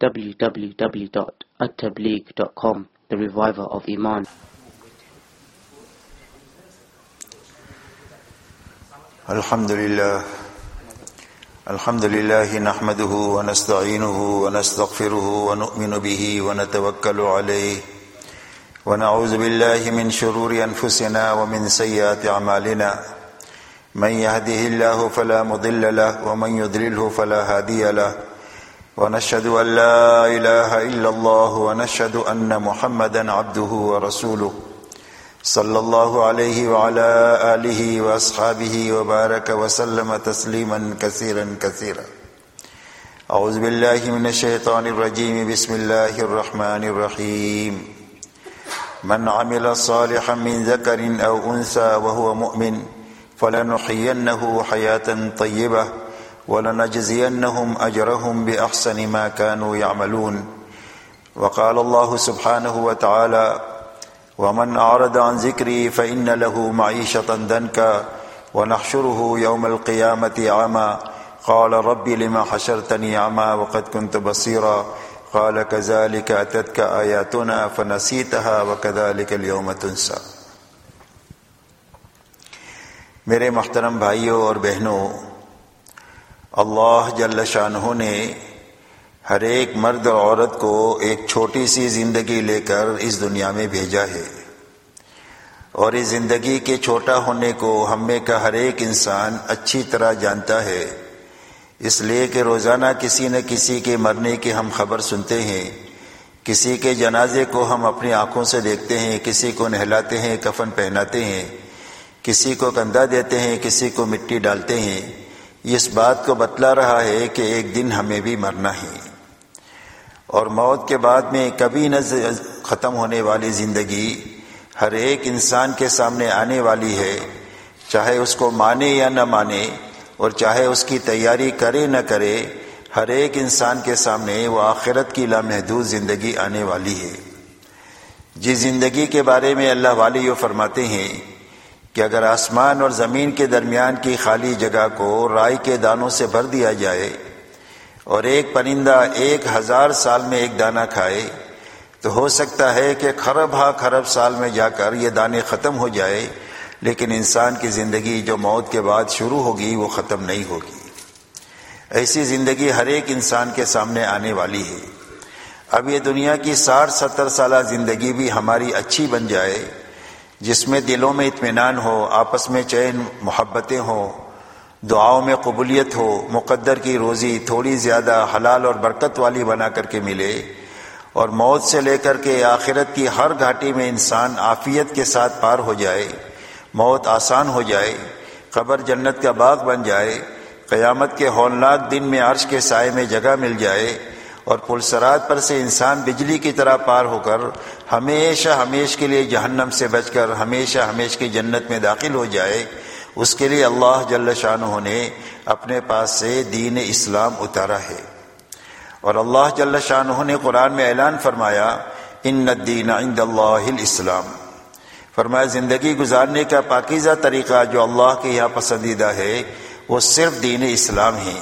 www.attableek.com The Reviver of Iman. الحمد لله الحمد لله نحمده ونستعينه ونستغفره ونؤمن به ونتوكل عليه ونعوذ بالله من شرور أنفسنا ومن سيئات أعمالنا من يهده الله فلا مضل له ومن يضلله فلا هادي له ونشهد أن لا إله إلا الله ونشهد أن محمدا عبده ورسوله. صلى الله عليه وعلى آله وأصحابه وبارك وسلم تسليما كثيرا كثيرا. أعوذ بالله من الشيطان الرجيم. بسم الله الرحمن الرحيم. من عمل صالحا من ذكر أو أنثى وهو مؤمن فلنحيينه حياة طيبة. ولنجزينهم أجرهم بأحسن ما كانوا يعملون. وقال الله سبحانه وتعالى ومن أعرض عن ذكري فإن له معيشة دنكا ونحشره يوم القيامة عما قال رب لما حشرتني عما وقد كنت بصيرا. قال كذلك أتتك آياتنا فنسيتها وكذلك اليوم تنسى. میرے محترم بھائیوں اور بہنوں اللہ جل شاہ نے ہر ایک مرد اور عورت کو ایک چھوٹی سی زندگی لے کر اس دنیا میں بھیجا ہے۔ اور اس زندگی کے چھوٹا ہونے کو ہم میں کا ہر ایک انسان اچھی طرح جانتا ہے۔ اس لیے کہ روزانہ کسی نہ کسی کے مرنے کی ہم خبر سنتے ہیں۔ کسی کے جنازے کو ہم اپنی آنکھوں سے دیکھتے ہیں، کسی کو نہلاتے ہیں، کفن پہناتے ہیں۔ کسی کو کندھا دیتے ہیں، کسی کو مٹی ڈالتے ہیں۔ اس بات کو بتلا رہا ہے کہ ایک دن ہمیں بھی مرنا ہے۔ اور موت کے بعد میں کبھی نہ ختم ہونے والی زندگی ہر ایک انسان کے سامنے آنے والی ہے، چاہے اس کو مانے یا نہ مانے، اور چاہے اس کی تیاری کرے نہ کرے، ہر ایک انسان کے سامنے وہ آخرت کی لامحدود زندگی آنے والی ہے۔ جس زندگی کے بارے میں اللہ والی یہ فرماتے ہیں کہ اگر آسمان اور زمین کے درمیان کی خالی جگہ کو رائے کے دانوں سے بھر دیا جائے اور ایک پرندہ ایک ہزار سال میں ایک دانہ کھائے، تو ہو سکتا ہے کہ خرب ہا خرب سال میں جا کر یہ دانے ختم ہو جائے، لیکن انسان کی زندگی جو موت کے بعد شروع ہوگی وہ ختم نہیں ہوگی۔ ایسی زندگی ہر ایک انسان کے سامنے آنے والی ہے۔ اب یہ دنیا کی ساٹھ ستر سالہ زندگی بھی ہماری اچھی بن جائے۔ جس میں دلوں میں اطمینان ہو، آپس میں چین، محبتیں ہوں، دعاؤں میں قبولیت ہو، مقدر کی روزی تھوڑی زیادہ حلال اور برکت والی بنا کر کے ملے، اور موت سے لے کر کے آخرت کی ہر گھاٹی میں انسان عافیت کے ساتھ پار ہو جائے، موت آسان ہو جائے، قبر جنت کا باغ بن جائے، قیامت کے ہولناک دن میں عرش کے سائے میں جگہ مل جائے اور پلسرات پر سے انسان بجلی کی طرح پار ہو کر ہمیشہ ہمیش کے لیے جہنم سے بچ کر ہمیشہ ہمیش کی جنت میں داخل ہو جائے، اس کے لیے اللہ جل شاہ نے اپنے پاس سے دین اسلام اتارا ہے۔ اور اللہ جل شاہ نے قرآن میں اعلان فرمایا، ان الدین عند اللہ الاسلام فرمایا، زندگی گزارنے کا پاکیزہ طریقہ جو اللہ کے یہاں پسندیدہ ہے، وہ صرف دین اسلام ہے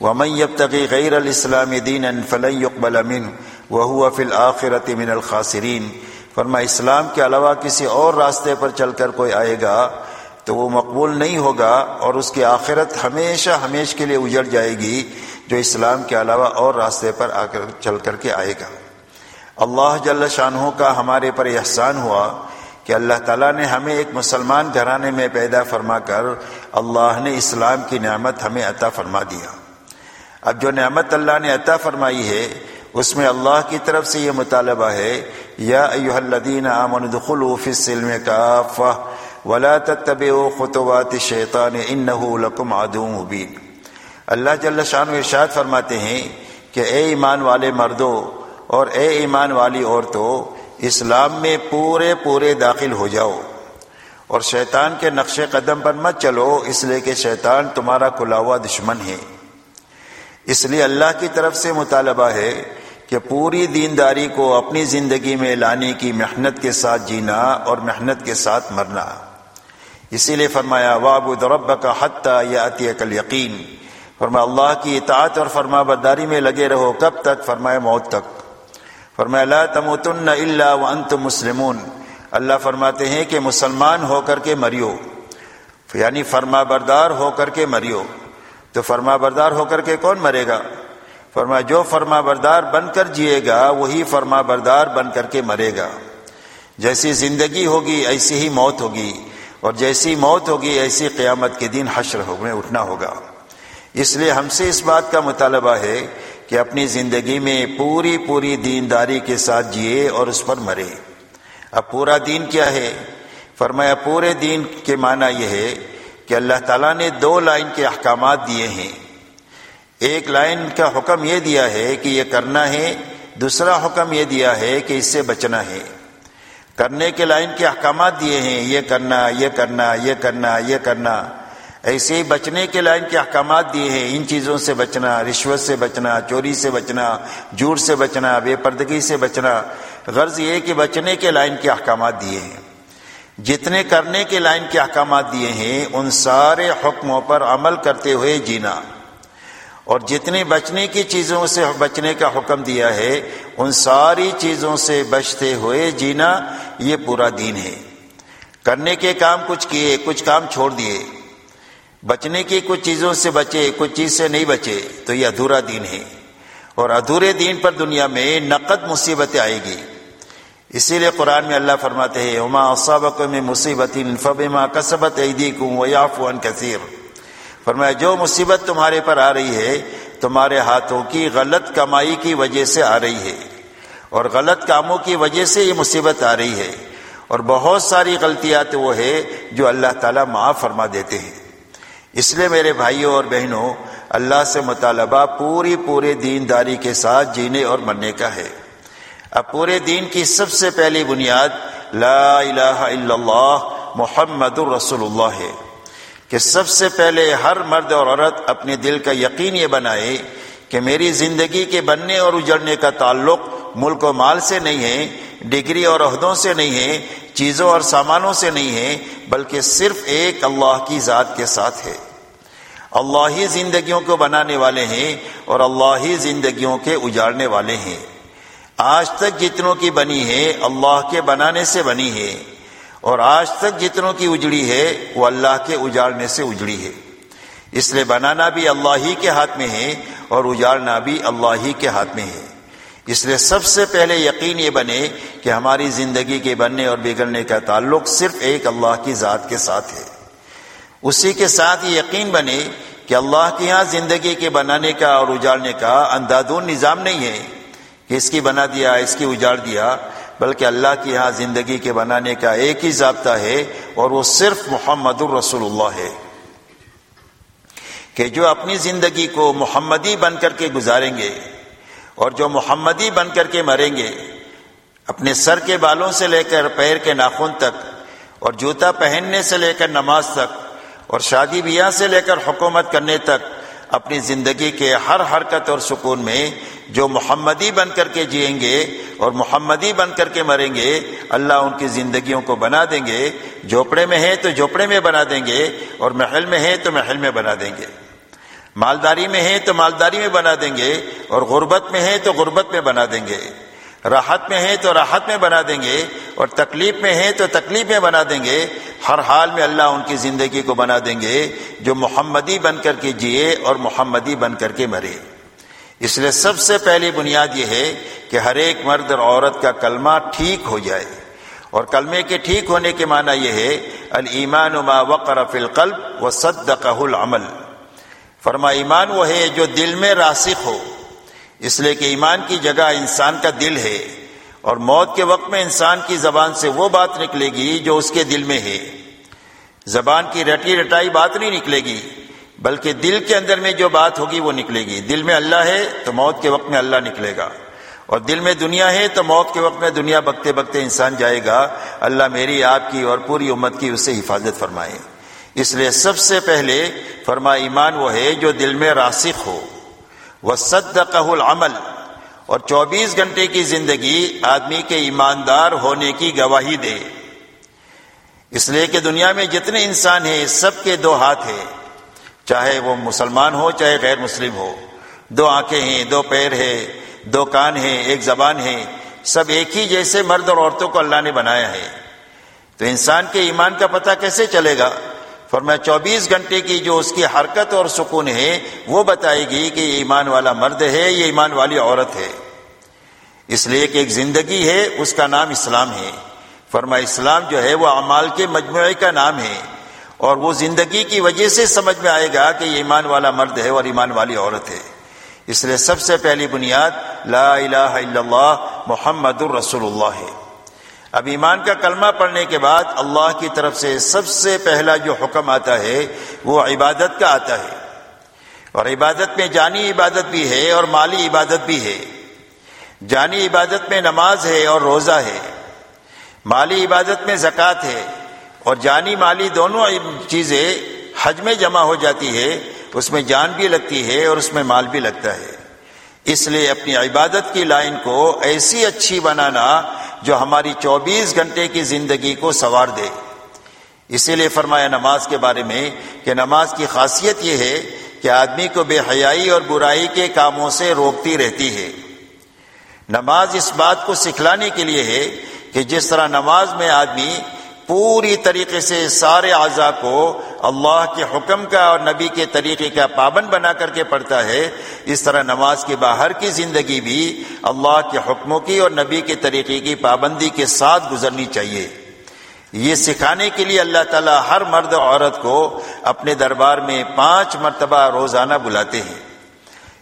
ومن يبتغي غیر الاسلام دین فلن يقبل منه وهو في الاخره من الخاسرین فرما، اسلام کے علاوہ کسی اور راستے پر چل کر کوئی آئے گا تو وہ مقبول نہیں ہوگا اور اس کی آخرت ہمیشہ ہمیش کے لیے اجڑ جائے گی جو اسلام کے علاوہ اور راستے پر آ کر چل کر کے آئے گا۔ اللہ جل شاہ کا ہمارے پر احسان ہوا کہ اللہ تعالیٰ نے ہمیں ایک مسلمان گھرانے میں پیدا فرما کر اللہ نے اسلام کی نعمت ہمیں عطا فرما دیا۔ اب جو نعمت اللہ نے عطا فرمائی ہے، اس میں اللہ کی طرف سے یہ مطالبہ ہے، یا ایوہ الذین آمنوا دخلوا فی السلم کافہ ولا تتبعوا خطوات الشیطان انہو لکم عدو مبین۔ اللہ جل شان ارشاد فرماتے ہیں کہ اے ایمان والے مردوں اور اے ایمان والی عورتوں اسلام میں پورے پورے داخل ہو جاؤ۔ اور شیطان کے نقش قدم پر مت چلو، اس لیے کہ شیطان تمہارا کھلا ہوا دشمن ہے۔ اس لیے اللہ کی طرف سے مطالبہ ہے کہ پوری دینداری کو اپنی زندگی میں لانے کی محنت کے ساتھ جینا اور محنت کے ساتھ مرنا۔ اسی لیے فرمایا واب رب کا حتیٰ یا عطی کل یقین فرمایا، اللہ کی اطاعت اور فرما برداری میں لگے رہو کب تک؟ فرمائے موت تک۔ فرمایا، لا تموتن الا وانتم مسلمون۔ اللہ فرماتے ہیں کہ مسلمان ہو کر کے مریو یعنی فرما بردار ہو کر کے مریو۔ تو فرما بردار ہو کر کے کون مرے گا؟ فرما جو فرما بردار بن کر جیے گا، وہی فرما بردار بن کر کے مرے گا۔ جیسی زندگی ہوگی، ایسی ہی موت ہوگی۔ اور جیسی موت ہوگی، ایسی قیامت کے دن حشر میں اٹھنا ہوگا۔ اس لیے ہم سے اس بات کا مطالبہ ہے کہ اپنی زندگی میں پوری پوری دینداری کے ساتھ جیے اور اس پر مرے۔ اب پورا دین کیا ہے؟ فرمایا پورے دین کے معنی یہ ہے کہ اللہ تعالیٰ نے دو لائن کے احکامات دیے ہیں۔ ایک لائن کا حکم یہ دیا ہے کہ یہ کرنا ہے، دوسرا حکم یہ دیا ہے کہ اس سے بچنا ہے۔ کرنے کے لائن کے احکامات دیے ہیں، یہ کرنا یہ کرنا یہ کرنا یہ کرنا۔ ایسے ہی بچنے کے لائن کے احکامات دیے ہیں، ان چیزوں سے بچنا، رشوت سے بچنا، چوری سے بچنا، جھوٹ سے بچنا، بے پردگی سے بچنا۔ غرض یہ کہ بچنے کے لائن کے احکامات دیے ہیں۔ جتنے کرنے کے لائن کے احکامات دیے ہیں، ان سارے حکموں پر عمل کرتے ہوئے جینا۔ اور جتنی بچنے کی چیزوں سے بچنے کا حکم دیا ہے، ان ساری چیزوں سے بچتے ہوئے جینا یہ پورا دین ہے۔ کرنے کے کام کچھ کیے، کچھ کام چھوڑ دیے۔ بچنے کی کچھ چیزوں سے بچے، کچھ چیز سے نہیں بچے، تو یہ ادھورا دین ہے۔ اور ادھورے دین پر دنیا میں نقد مصیبتیں آئے گی۔ اسی لیے قرآن میں اللہ فرماتے ہیں عما اصابق میں مصیبت فبما کسبت عیدی کوں ویاف کثیر فرمایا، جو مصیبت تمہارے پر آ رہی ہے، تمہارے ہاتھوں کی غلط کمائی کی وجہ سے آ رہی ہے۔ اور غلط کاموں کی وجہ سے یہ مصیبت آ رہی ہے۔ اور بہت ساری غلطیات وہ ہے جو اللہ تعالیٰ معاف فرما دیتے ہیں۔ اس لیے میرے بھائیوں اور بہنوں، اللہ سے مطالبہ پوری پورے دینداری کے ساتھ جینے اور مرنے کا ہے۔ اب پورے دین کی سب سے پہلی بنیاد لا الہ الا اللہ محمد الرسول اللہ ہے، کہ سب سے پہلے ہر مرد اور عورت اپنے دل کا یقین یہ بنائے کہ میری زندگی کے بننے اور اجڑنے کا تعلق ملک و مال سے نہیں ہے، ڈگری اور عہدوں سے نہیں ہے، چیزوں اور سامانوں سے نہیں ہے، بلکہ صرف ایک اللہ کی ذات کے ساتھ ہے۔ اللہ ہی زندگیوں کو بنانے والے ہیں اور اللہ ہی زندگیوں کے اجاڑنے والے ہیں۔ آج تک جتنوں کی بنی ہے، اللہ کے بنانے سے بنی ہے۔ اور آج تک جتنوں کی اجڑی ہے، وہ اللہ کے اجاڑنے سے اجڑی ہے۔ اس لیے بنانا بھی اللہ ہی کے ہاتھ میں ہے اور اجاڑنا بھی اللہ ہی کے ہاتھ میں ہے۔ اس لیے سب سے پہلے یقین یہ بنے کہ ہماری زندگی کے بننے اور بگڑنے کا تعلق صرف ایک اللہ کی ذات کے ساتھ ہے۔ اسی کے ساتھ یہ یقین بنے کہ اللہ کے یہاں زندگی کے بنانے کا اور اجاڑنے کا اندادون نظام نہیں ہے۔ کہ اس کی بنا دیا، اس کی اجاڑ دیا، بلکہ اللہ کی یہاں زندگی کے بنانے کا ایک ہی ضابطہ ہے اور وہ صرف محمد الرسول اللہ ہے۔ کہ جو اپنی زندگی کو محمدی بن کر کے گزاریں گے اور جو محمدی بن کر کے مریں گے، اپنے سر کے بالوں سے لے کر پیر کے ناخن تک اور جوتا پہننے سے لے کر نماز تک اور شادی بیاہ سے لے کر حکومت کرنے تک اپنی زندگی کے ہر حرکت اور سکون میں جو محمدی بن کر کے جئیں گے اور محمدی بن کر کے مریں گے، اللہ ان کی زندگیوں کو بنا دیں گے۔ جھوپڑے میں ہے تو جھوپڑے میں بنا دیں گے اور محل میں ہے تو محل میں بنا دیں گے۔ مالداری میں ہے تو مالداری میں بنا دیں گے اور غربت میں ہے تو غربت میں بنا دیں گے۔ راحت میں ہے تو راحت میں بنا دیں گے اور تکلیف میں ہے تو تکلیف میں بنا دیں گے۔ ہر حال میں اللہ ان کی زندگی کو بنا دیں گے جو محمدی بن کر کے جیے اور محمدی بن کر کے مرے۔ اس لیے سب سے پہلی بنیاد یہ ہے کہ ہر ایک مرد اور عورت کا کلمہ ٹھیک ہو جائے۔ اور کلمے کے ٹھیک ہونے کے معنی یہ ہے المان ما وقر فی القلب و صدقہ العمل۔ فرما ایمان وہ ہے جو دل میں راسخ ہو۔ اس لیے کہ ایمان کی جگہ انسان کا دل ہے اور موت کے وقت میں انسان کی زبان سے وہ بات نکلے گی جو اس کے دل میں ہے۔ زبان کی رٹی رٹائی بات نہیں نکلے گی، بلکہ دل کے اندر میں جو بات ہوگی وہ نکلے گی۔ دل میں اللہ ہے تو موت کے وقت میں اللہ نکلے گا۔ اور دل میں دنیا ہے تو موت کے وقت میں دنیا بکتے بکتے انسان جائے گا۔ اللہ میری، آپ کی اور پوری امت کی اسے حفاظت فرمائے۔ اس لیے سب سے پہلے فرما ایمان وہ ہے جو دل میں راسخ ہو۔ وہ العمل۔ اور چوبیس گھنٹے کی زندگی آدمی کے ایماندار ہونے کی گواہی دے۔ اس لیے کہ دنیا میں جتنے انسان ہیں، سب کے دو ہاتھ ہیں۔ چاہے وہ مسلمان ہو، چاہے غیر مسلم ہو۔ دو آنکھیں ہیں، دو پیر ہے دو کان ہیں، ایک زبان ہے سب ایک ہی جیسے مرد اور عورتوں کو اللہ نے بنایا ہے۔ تو انسان کے ایمان کا پتہ کیسے چلے گا؟ فرمایا چوبیس گھنٹے کی جو اس کی حرکت اور سکون ہے، وہ بتائے گی کہ یہ ایمان والا مرد ہے، یہ ایمان والی عورت ہے۔ اس لیے کہ ایک زندگی ہے، اس کا نام اسلام ہے۔ فرما، اسلام جو ہے، وہ اعمال کے مجموعے کا نام ہے۔ اور وہ زندگی کی وجہ سے سمجھ میں آئے گا کہ یہ ایمان والا مرد ہے اور ایمان والی عورت ہے۔ اس لیے سب سے پہلی بنیاد، لا الہ الا اللہ، محمد الرسول اللہ ہے۔ اب ایمان کا کلمہ پڑھنے کے بعد اللہ کی طرف سے سب سے پہلا جو حکم آتا ہے وہ عبادت کا آتا ہے۔ اور عبادت میں جانی عبادت بھی ہے اور مالی عبادت بھی ہے۔ جانی عبادت میں نماز ہے اور روزہ ہے۔ مالی عبادت میں زکوٰۃ ہے۔ اور جانی مالی دونوں چیزیں حج میں جمع ہو جاتی ہے، اس میں جان بھی لگتی ہے اور اس میں مال بھی لگتا ہے۔ اس لیے اپنی عبادت کی لائن کو ایسی اچھی بنانا جو ہماری چوبیس گھنٹے کی زندگی کو سوار دے۔ اسی لیے فرمایا نماز کے بارے میں کہ نماز کی خاصیت یہ ہے کہ آدمی کو بے حیائی اور برائی کے کاموں سے روکتی رہتی ہے۔ نماز اس بات کو سکھلانے کے لیے ہے کہ جس طرح نماز میں آدمی پوری طریقے سے سارے اعضاء کو اللہ کے حکم کا اور نبی کے طریقے کا پابند بنا کر کے پڑھتا ہے۔ اس طرح نماز کے باہر کی زندگی بھی اللہ کے حکموں کی اور نبی کے طریقے کی پابندی کے ساتھ گزرنی چاہیے۔ یہ سکھانے کے لیے اللہ تعالیٰ ہر مرد عورت کو اپنے دربار میں پانچ مرتبہ روزانہ بلاتے ہیں۔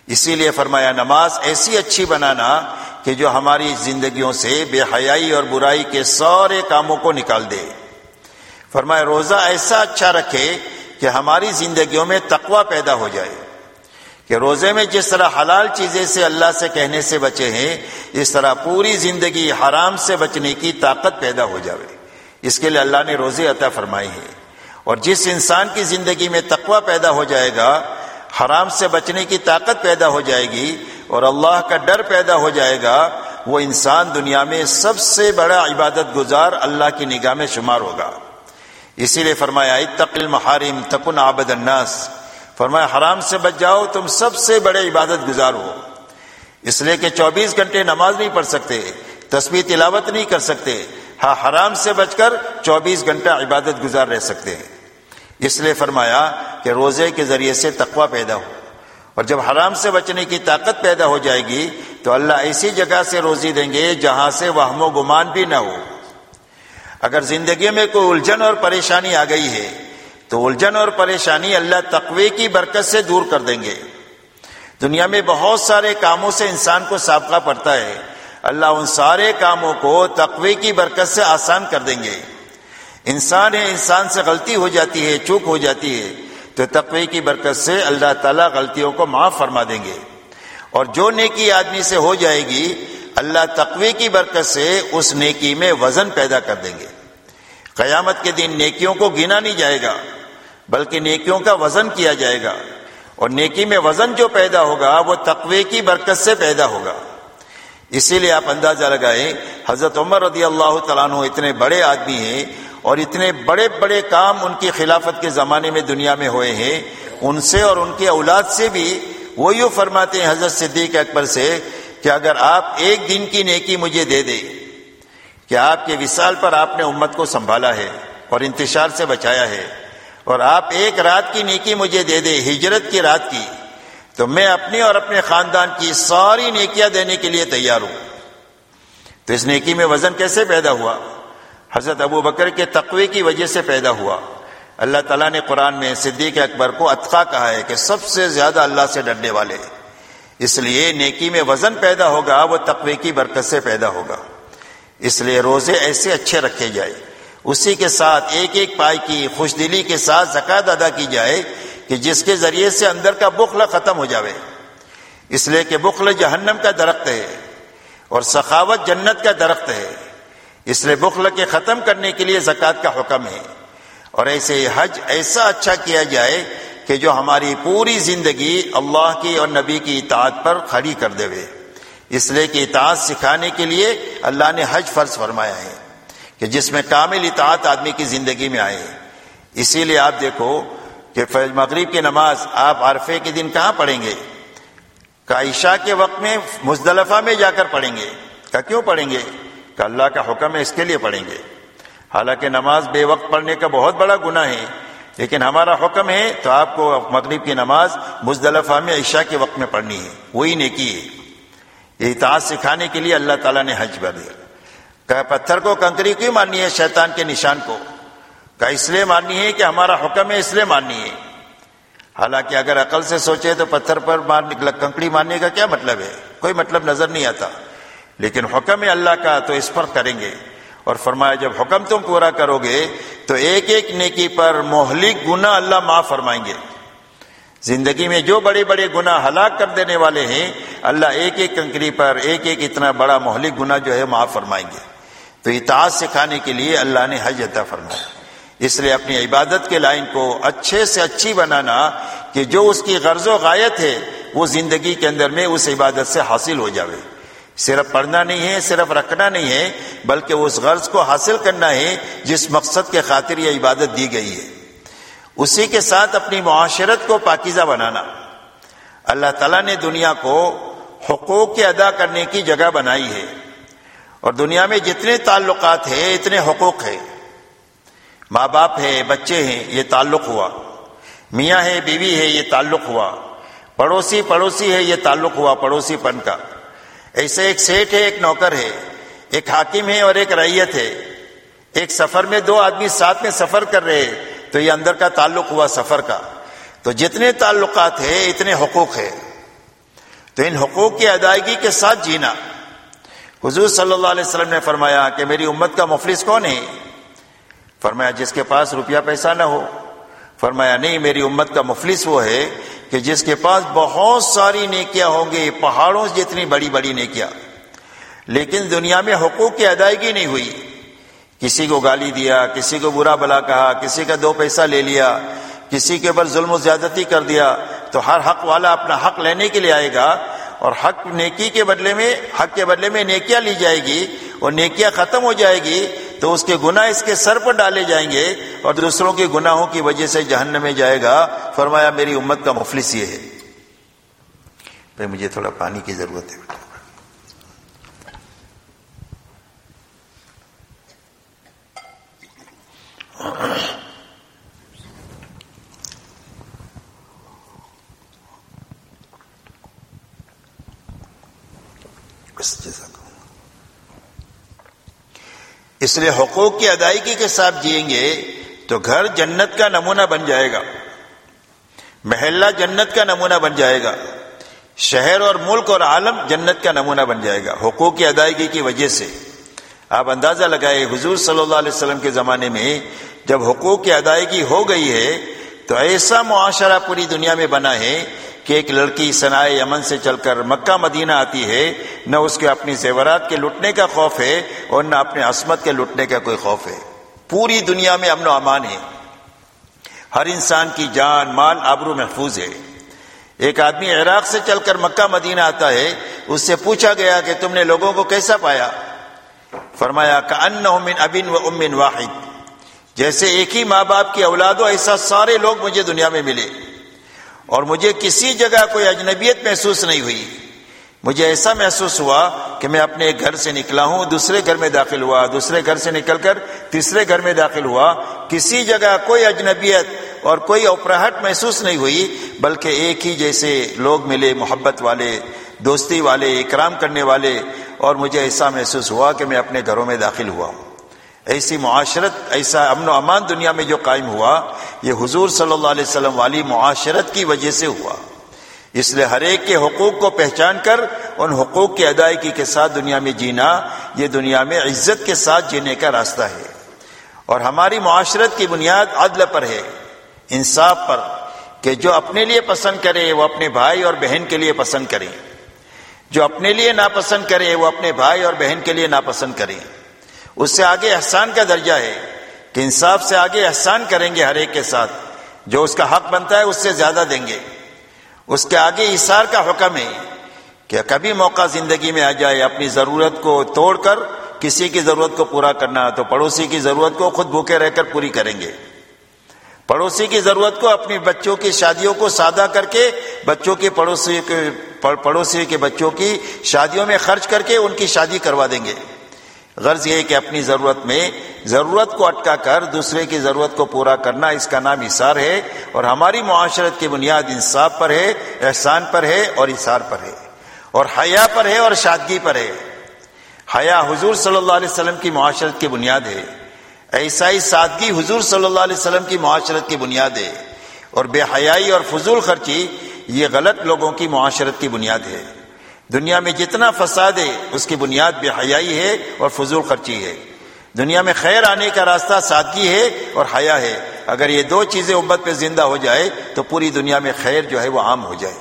اسی لیے فرمایا، نماز ایسی اچھی بنانا کہ جو ہماری زندگیوں سے بے حیائی اور برائی کے سارے کاموں کو نکال دے۔ فرمایا، روزہ ایسا اچھا رکھے کہ ہماری زندگیوں میں تقوی پیدا ہو جائے۔ کہ روزے میں جس طرح حلال چیزیں سے اللہ سے کہنے سے بچے ہیں، اس طرح پوری زندگی حرام سے بچنے کی طاقت پیدا ہو جائے اس کے لیے اللہ نے روزے عطا فرمائی ہے اور جس انسان کی زندگی میں تقوی پیدا ہو جائے گا، حرام سے بچنے کی طاقت پیدا ہو جائے گی اور اللہ کا ڈر پیدا ہو جائے گا، وہ انسان دنیا میں سب سے بڑا عبادت گزار اللہ کی نگاہ میں شمار ہوگا۔ اسی لیے فرمایا اتقل محارم تکن عابد الناس۔ فرمایا، حرام سے بچ جاؤ، تم سب سے بڑے عبادت گزار ہو۔ اس لیے کہ چوبیس گھنٹے نماز نہیں پڑھ سکتے تصویر تلاوت نہیں کر سکتے۔ ہاں حرام سے بچ کر چوبیس گھنٹہ عبادت گزار رہ سکتے ہیں۔ اس لیے فرمایا کہ روزے کے ذریعے سے تقوی پیدا ہو۔ اور جب حرام سے بچنے کی طاقت پیدا ہو جائے گی تو اللہ ایسی جگہ سے روزی دیں گے جہاں سے وہم و گمان بھی نہ ہو۔ اگر زندگی میں کوئی الجھن اور پریشانی آ گئی ہے، تو الجھن اور پریشانی اللہ تقوی کی برکت سے دور کر دیں گے۔ دنیا میں بہت سارے کاموں سے انسان کو سابقہ پڑتا ہے۔ اللہ ان سارے کاموں کو تقوی کی برکت سے آسان کر دیں گے۔ انسان ہے، انسان سے غلطی ہو جاتی ہے، چوک ہو جاتی ہے۔ تو تقوی کی برکت سے اللہ تعالیٰ غلطیوں کو معاف فرما دیں گے۔ اور جو نیکی آدمی سے ہو جائے گی، اللہ تقوی کی برکت سے اس نیکی میں وزن پیدا کر دیں گے۔ قیامت کے دن نیکیوں کو گنا نہیں جائے گا، بلکہ نیکیوں کا وزن کیا جائے گا۔ اور نیکی میں وزن جو پیدا ہوگا، وہ تقوی کی برکت سے پیدا ہوگا۔ اسی لیے آپ اندازہ لگائیں، حضرت عمر رضی اللہ تعالیٰ عنہ اتنے بڑے آدمی ہیں اور اتنے بڑے بڑے کام ان کی خلافت کے زمانے میں دنیا میں ہوئے ہیں، ان سے اور ان کے اولاد سے بھی وہ یوں فرماتے ہیں حضرت صدیق اکبر سے کہ اگر آپ ایک دن کی نیکی مجھے دے دیں، کہ آپ کے وصال پر آپ نے امت کو سنبھالا ہے اور انتشار سے بچایا ہے، اور آپ ایک رات کی نیکی مجھے دے دے ہجرت کی رات کی، تو میں اپنی اور اپنے خاندان کی ساری نیکیاں دینے کے لیے تیار ہوں۔ تو اس نیکی میں وزن کیسے پیدا ہوا؟ حضرت ابو بکر کے تقوی کی وجہ سے پیدا ہوا۔ اللہ تعالیٰ نے قرآن میں صدیق اکبر کو اتقا کہا ہے کہ سب سے زیادہ اللہ سے ڈرنے والے۔ اس لیے نیکی میں وزن پیدا ہوگا، وہ تقوی کی برکت سے پیدا ہوگا۔ اس لیے روزے ایسے اچھے رکھے جائے اسی کے ساتھ ایک ایک پائی کی خوش دلی کے ساتھ زکات ادا کی جائے کہ جس کے ذریعے سے اندر کا بخل ختم ہو جاوے۔ اس لیے کہ بخل جہنم کا درخت ہے اور سخاوت جنت کا درخت ہے۔ اس لیے بخل کے ختم کرنے کے لیے زکوٰۃ کا حکم ہے۔ اور ایسے حج ایسا اچھا کیا جائے کہ جو ہماری پوری زندگی اللہ کی اور نبی کی اطاعت پر کھڑی کر دے۔ اس لیے کہ اطاعت سکھانے کے لیے اللہ نے حج فرض فرمایا ہے کہ جس میں کامل اطاعت آدمی کی زندگی میں آئے۔ اسی لیے آپ دیکھو کہ فیض مغرب کی نماز آپ عرفے کے دن کہاں پڑھیں گے؟ کا عشاء کے وقت میں مزدلفہ میں جا کر پڑھیں گے۔ کا کیوں پڑھیں گے؟ کہ اللہ کا حکم ہے اس کے لیے پڑھیں گے۔ حالانکہ نماز بے وقت پڑھنے کا بہت بڑا گناہ ہے، لیکن ہمارا حکم ہے تو آپ کو مغرب کی نماز مزدلفہ میں عشاء کے وقت میں پڑھنی ہے۔ وہی نیکی ہے۔ یہ اطاعت سکھانے کے لیے اللہ تعالیٰ نے حج بھر دیا کہ پتھر کو کنکری کیوں ماننی ہے، شیطان کے نشان کو۔ کہ اس لیے ماننی ہے کہ ہمارا حکم ہے، اس لیے ماننی ہے۔ حالانکہ اگر عقل سے سوچے تو پتھر پر کنکڑی مارنے کا کیا مطلب ہے؟ کوئی مطلب نظر نہیں آتا۔ لیکن حکم ہے اللہ کا تو اس پر کریں گے۔ اور فرمایا، جب حکم تم پورا کرو گے، تو ایک ایک نیکی پر مہلک گنا اللہ معاف فرمائیں گے۔ زندگی میں جو بڑے بڑے گنا ہلاک کر دینے والے ہیں، اللہ ایک ایک کنکری پر ایک ایک اتنا بڑا مہلک گنا جو ہے معاف فرمائیں گے۔ تو اطاعت سکھانے کے لیے اللہ نے حج عطا فرمایا۔ اس لیے اپنی عبادت کے لائن کو اچھے سے اچھی بنانا کہ جو اس کی غرض و غایت ہے، وہ زندگی کے اندر میں اس عبادت سے حاصل ہو جاوے۔ صرف پڑھنا نہیں ہے، صرف رکھنا نہیں ہے، بلکہ اس غرض کو حاصل کرنا ہے جس مقصد کے خاطر یہ عبادت دی گئی ہے۔ اسی کے ساتھ اپنی معاشرت کو پاکیزہ بنانا۔ اللہ تعالیٰ نے دنیا کو حقوق کے ادا کرنے کی جگہ بنائی ہے۔ اور دنیا میں جتنے تعلقات ہیں، اتنے حقوق ہیں۔ ماں باپ ہے بچے ہیں، یہ تعلق ہوا۔ میاں ہے، بیوی ہے، یہ تعلق ہوا۔ پڑوسی پڑوسی ہے، یہ تعلق ہوا پڑوسی پن کا۔ ایسے ایک سیٹ ہے، ایک نوکر ہے، ایک حاکم ہے اور ایک ریت ہے۔ ایک سفر میں دو آدمی ساتھ میں سفر کر رہے تو یہ اندر کا تعلق ہوا سفر کا۔ تو جتنے تعلقات ہیں، اتنے حقوق ہے تو ان حقوق کی ادائیگی کے ساتھ جینا۔ حضور صلی اللہ علیہ وسلم نے فرمایا کہ میری امت کا مفلس کون ہے؟ فرمایا، جس کے پاس روپیہ پیسہ نہ ہو۔ فرمایا، نہیں، میری امت کا مفلس وہ ہے کہ جس کے پاس بہت ساری نیکیاں ہوں گی، پہاڑوں سے جتنی بڑی بڑی نیکیاں، لیکن دنیا میں حقوق کی ادائیگی نہیں ہوئی، کسی کو گالی دیا، کسی کو برا بلا کہا، کسی کا دو پیسہ لے لیا، کسی کے اوپر ظلم و زیادتی کر دیا، تو ہر حق والا اپنا حق لینے کے لیے آئے گا اور حق نیکی کے بدلے میں حق کے بدلے میں نیکیاں لی جائے گی اور نیکیاں ختم ہو جائے گی تو اس کے گناہ اس کے سر پر ڈالے جائیں گے اور دوسروں کے گناہوں کی وجہ سے جہنم میں جائے گا۔ فرمایا، میری امت کا مفلس یہ ہے۔ بھائی، مجھے تھوڑا پانی کی ضرورت ہے۔ اس لیے حقوق کی ادائیگی کے ساتھ جئیں گے تو گھر جنت کا نمونہ بن جائے گا۔ محلہ جنت کا نمونہ بن جائے گا۔ شہر اور ملک اور عالم جنت کا نمونہ بن جائے گا۔ حقوق کی ادائیگی کی وجہ سے۔ آپ اندازہ لگائے حضور صلی اللہ علیہ وسلم کے زمانے میں جب حقوق کی ادائیگی ہو گئی ہے تو ایسا معاشرہ پوری دنیا میں بنا ہے کہ ایک لڑکی سنائے یمن سے چل کر مکہ مدینہ آتی ہے، نہ اس کے اپنی زیورات کے لٹنے کا خوف ہے اور نہ اپنے عصمت کے لٹنے کا کوئی خوف ہے۔ پوری دنیا میں امن و امان ہے۔ ہر انسان کی جان، مال، آبرو محفوظ ہے۔ ایک آدمی عراق سے چل کر مکہ مدینہ آتا ہے، اس سے پوچھا گیا کہ تم نے لوگوں کو کیسا پایا؟ فرمایا کہ ان ابن و امن واحد جیسے ایک ہی ماں باپ کی اولاد ہو ایسا سارے لوگ مجھے دنیا میں ملے۔ اور مجھے کسی جگہ کوئی اجنبیت محسوس نہیں ہوئی۔ مجھے ایسا محسوس ہوا کہ میں اپنے گھر سے نکلا ہوں، دوسرے گھر میں داخل ہوا، دوسرے گھر سے نکل کر تیسرے گھر میں داخل ہوا۔ کسی جگہ کوئی اجنبیت اور کوئی اوپراہٹ محسوس نہیں ہوئی، بلکہ ایک ہی جیسے لوگ ملے، محبت والے، دوستی والے، اکرام کرنے والے۔ اور مجھے ایسا محسوس ہوا کہ میں اپنے گھروں میں داخل ہوا ہوں۔ ایسی معاشرت، ایسا امن و امان دنیا میں جو قائم ہوا، یہ حضور صلی اللہ علیہ وسلم والی معاشرت کی وجہ سے ہوا۔ اس لیے ہر ایک کے حقوق کو پہچان کر، ان حقوق کی ادائیگی کے ساتھ دنیا میں جینا، یہ دنیا میں عزت کے ساتھ جینے کا راستہ ہے۔ اور ہماری معاشرت کی بنیاد عدل پر ہے، انصاف پر، کہ جو اپنے لیے پسند کرے، وہ اپنے بھائی اور بہن کے لیے پسند کرے جو اپنے لیے ناپسند کرے، وہ اپنے بھائی اور بہن کے لیے ناپسند کرے اس سے آگے احسان کا درجہ ہے کہ انصاف سے آگے احسان کریں گے ہر ایک کے ساتھ۔ جو اس کا حق بنتا ہے اس سے زیادہ دیں گے۔ اس کے آگے اشار کا حکم ہے کہ کبھی موقع زندگی میں آ جائے اپنی ضرورت کو توڑ کر کسی کی ضرورت کو پورا کرنا، تو پڑوسی کی ضرورت کو خود بھوکے رہ کر پوری کریں گے۔ پڑوسی کی ضرورت کو اپنی بچوں کی شادیوں کو سادہ کر کے، بچوں کے پڑوسی کے پڑوسی کے بچوں کی شادیوں میں خرچ کر کے ان کی شادی کروا دیں گے۔ غرض یہ کہ اپنی ضرورت میں ضرورت کو اٹکا کر دوسرے کی ضرورت کو پورا کرنا اس کا نام اثار ہے اور ہماری معاشرت کی بنیاد انصاف پر ہے، احسان پر ہے اور اثار پر ہے اور حیا پر ہے اور شادگی پر ہے۔ حیا حضور صلی اللہ علیہ وسلم کی معاشرت کی بنیاد ہے۔ ایسا ہی سادگی حضور صلی اللہ علیہ وسلم کی معاشرت کی بنیاد ہے۔ اور بے حیائی اور فضول خرچی یہ غلط لوگوں کی معاشرت کی بنیاد ہے۔ دنیا میں جتنا فساد ہے، اس کی بنیاد بے حیائی ہے اور فضول خرچی ہے۔ دنیا میں خیر آنے کا راستہ سادگی ہے اور حیا ہے۔ اگر یہ دو چیزیں امت پہ زندہ ہو جائے، تو پوری دنیا میں خیر جو ہے وہ عام ہو جائے۔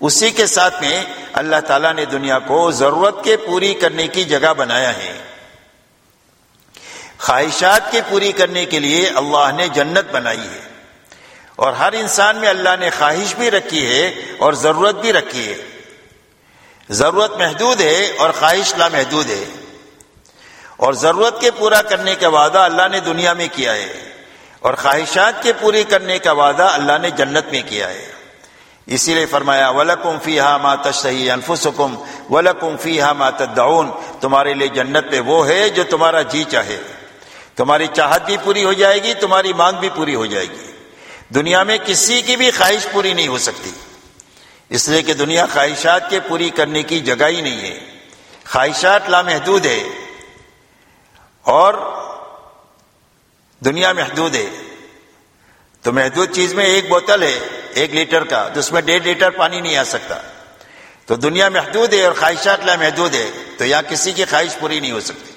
اسی کے ساتھ میں اللہ تعالیٰ نے دنیا کو ضرورت کے پوری کرنے کی جگہ بنایا ہے۔ خواہشات کے پوری کرنے کے لیے اللہ نے جنت بنائی ہے۔ اور ہر انسان میں اللہ نے خواہش بھی رکھی ہے اور ضرورت بھی رکھی ہے۔ ضرورت محدود ہے اور خواہش لامحدود ہے۔ اور ضرورت کے پورا کرنے کا وعدہ اللہ نے دنیا میں کیا ہے۔ اور خواہشات کے پوری کرنے کا وعدہ اللہ نے جنت میں کیا ہے۔ اسی لیے فرمایا، ولکم فی ہا مات صحیح انفسکم، ولکم فی ہا مات تمہارے لیے جنت میں وہ ہے جو تمہارا جی چاہے۔ تمہاری چاہت بھی پوری ہو جائے گی، تمہاری مانگ بھی پوری ہو جائے گی۔ دنیا میں کسی کی بھی خواہش پوری نہیں ہو سکتی۔ اس لیے کہ دنیا خواہشات کے پوری کرنے کی جگہ ہی نہیں ہے۔ خواہشات لامحدود ہے اور دنیا محدود ہے۔ تو محدود چیز میں ایک بوتل ہے، ایک لیٹر کا، تو اس میں ڈیڑھ لیٹر پانی نہیں آ سکتا۔ تو دنیا محدود ہے اور خواہشات لامحدود ہے، تو یہاں کسی کی خواہش پوری نہیں ہو سکتی۔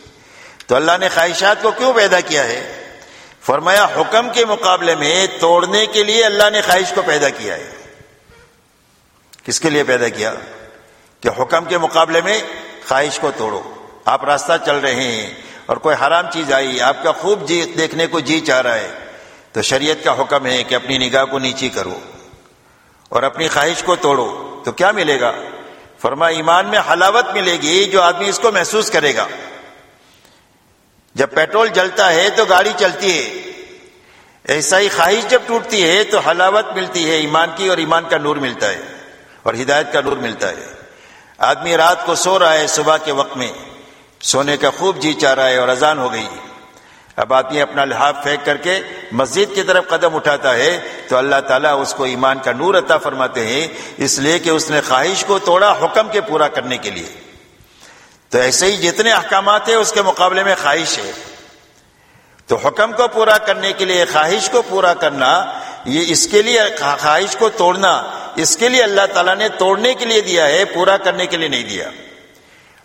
تو اللہ نے خواہشات کو کیوں پیدا کیا ہے؟ فرمایا، حکم کے مقابلے میں توڑنے کے لیے اللہ نے خواہش کو پیدا کیا ہے۔ کس کے لیے پیدا کیا؟ کہ حکم کے مقابلے میں خواہش کو توڑو۔ آپ راستہ چل رہے ہیں اور کوئی حرام چیز آئی، آپ کا خوب جی دیکھنے کو جی چاہ رہا ہے۔ تو شریعت کا حکم ہے کہ اپنی نگاہ کو نیچی کرو اور اپنی خواہش کو توڑو۔ تو کیا ملے گا؟ فرما، ایمان میں حلاوت ملے گی جو آدمی اس کو محسوس کرے گا۔ جب پیٹرول جلتا ہے تو گاڑی چلتی ہے۔ ایسا ہی خواہش جب ٹوٹتی ہے تو حلاوت ملتی ہے، ایمان کی اور ایمان کا نور ملتا ہے۔ اور ہدایت کا نور ملتا ہے۔ آدمی رات کو سو رہا ہے صبح کے وقت میں۔ سونے کا خوب جی چاہ رہا ہے اور اذان ہو گئی۔ اب آدمی اپنا لحاظ پھینک کر کے مسجد کی طرف قدم اٹھاتا ہے تو اللہ تعالیٰ اس کو ایمان کا نور عطا فرماتے ہیں۔ اس لیے کہ اس نے خواہش کو توڑا حکم کے پورا کرنے کے لیے۔ تو ایسے ہی جتنے احکامات ہیں اس کے مقابلے میں خواہش ہے۔ تو حکم کو پورا کرنے کے لیے، خواہش کو پورا کرنا، یہ اس کے لیے خواہش کو توڑنا اس کے لیے اللہ تعالیٰ نے توڑنے کے لیے دیا ہے، پورا کرنے کے لیے نہیں دیا۔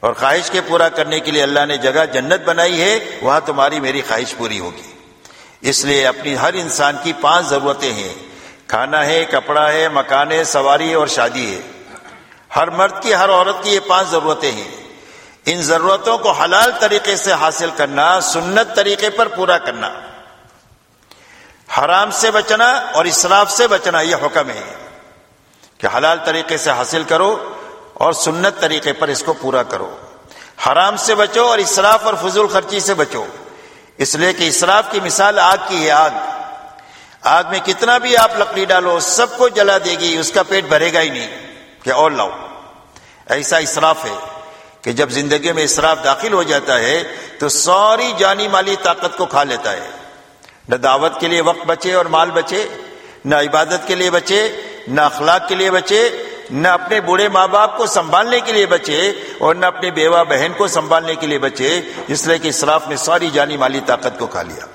اور خواہش کے پورا کرنے کے لیے اللہ نے جگہ جنت بنائی ہے، وہاں تمہاری میری خواہش پوری ہوگی۔ اس لیے اپنی ہر انسان کی پانچ ضرورتیں ہیں۔ کھانا ہے، کپڑا ہے، مکان ہے، سواری ہے اور شادی ہے۔ ہر مرد کی، ہر عورت کی یہ پانچ ضرورتیں ہیں۔ ان ضرورتوں کو حلال طریقے سے حاصل کرنا، سنت طریقے پر پورا کرنا۔ حرام سے بچنا اور اسراف سے بچنا یہ حکم ہے۔ کہ حلال طریقے سے حاصل کرو اور سنت طریقے پر اس کو پورا کرو۔ حرام سے بچو اور اسراف اور فضول خرچی سے بچو۔ اس لیے کہ اسراف کی مثال آگ کی ہے، آگ۔ آگ میں کتنا بھی آپ لکڑی ڈالو، سب کو جلا دے گی، اس کا پیٹ بھرے گا ہی نہیں۔ کہ اور لاؤ۔ ایسا اسراف ہے کہ جب زندگی میں اسراف داخل ہو جاتا ہے تو ساری جانی مالی طاقت کو کھا لیتا ہے۔ نہ دعوت کے لیے وقت بچے اور مال بچے، نہ عبادت کے لیے بچے نہ اخلاق کے لیے بچے، نہ اپنے بوڑھے ماں باپ کو سنبھالنے کے لیے بچے اور نہ اپنے بیوہ بہن کو سنبھالنے کے لیے بچے، اس لیے کہ اسراف نے ساری جانی مالی طاقت کو کھا لیا۔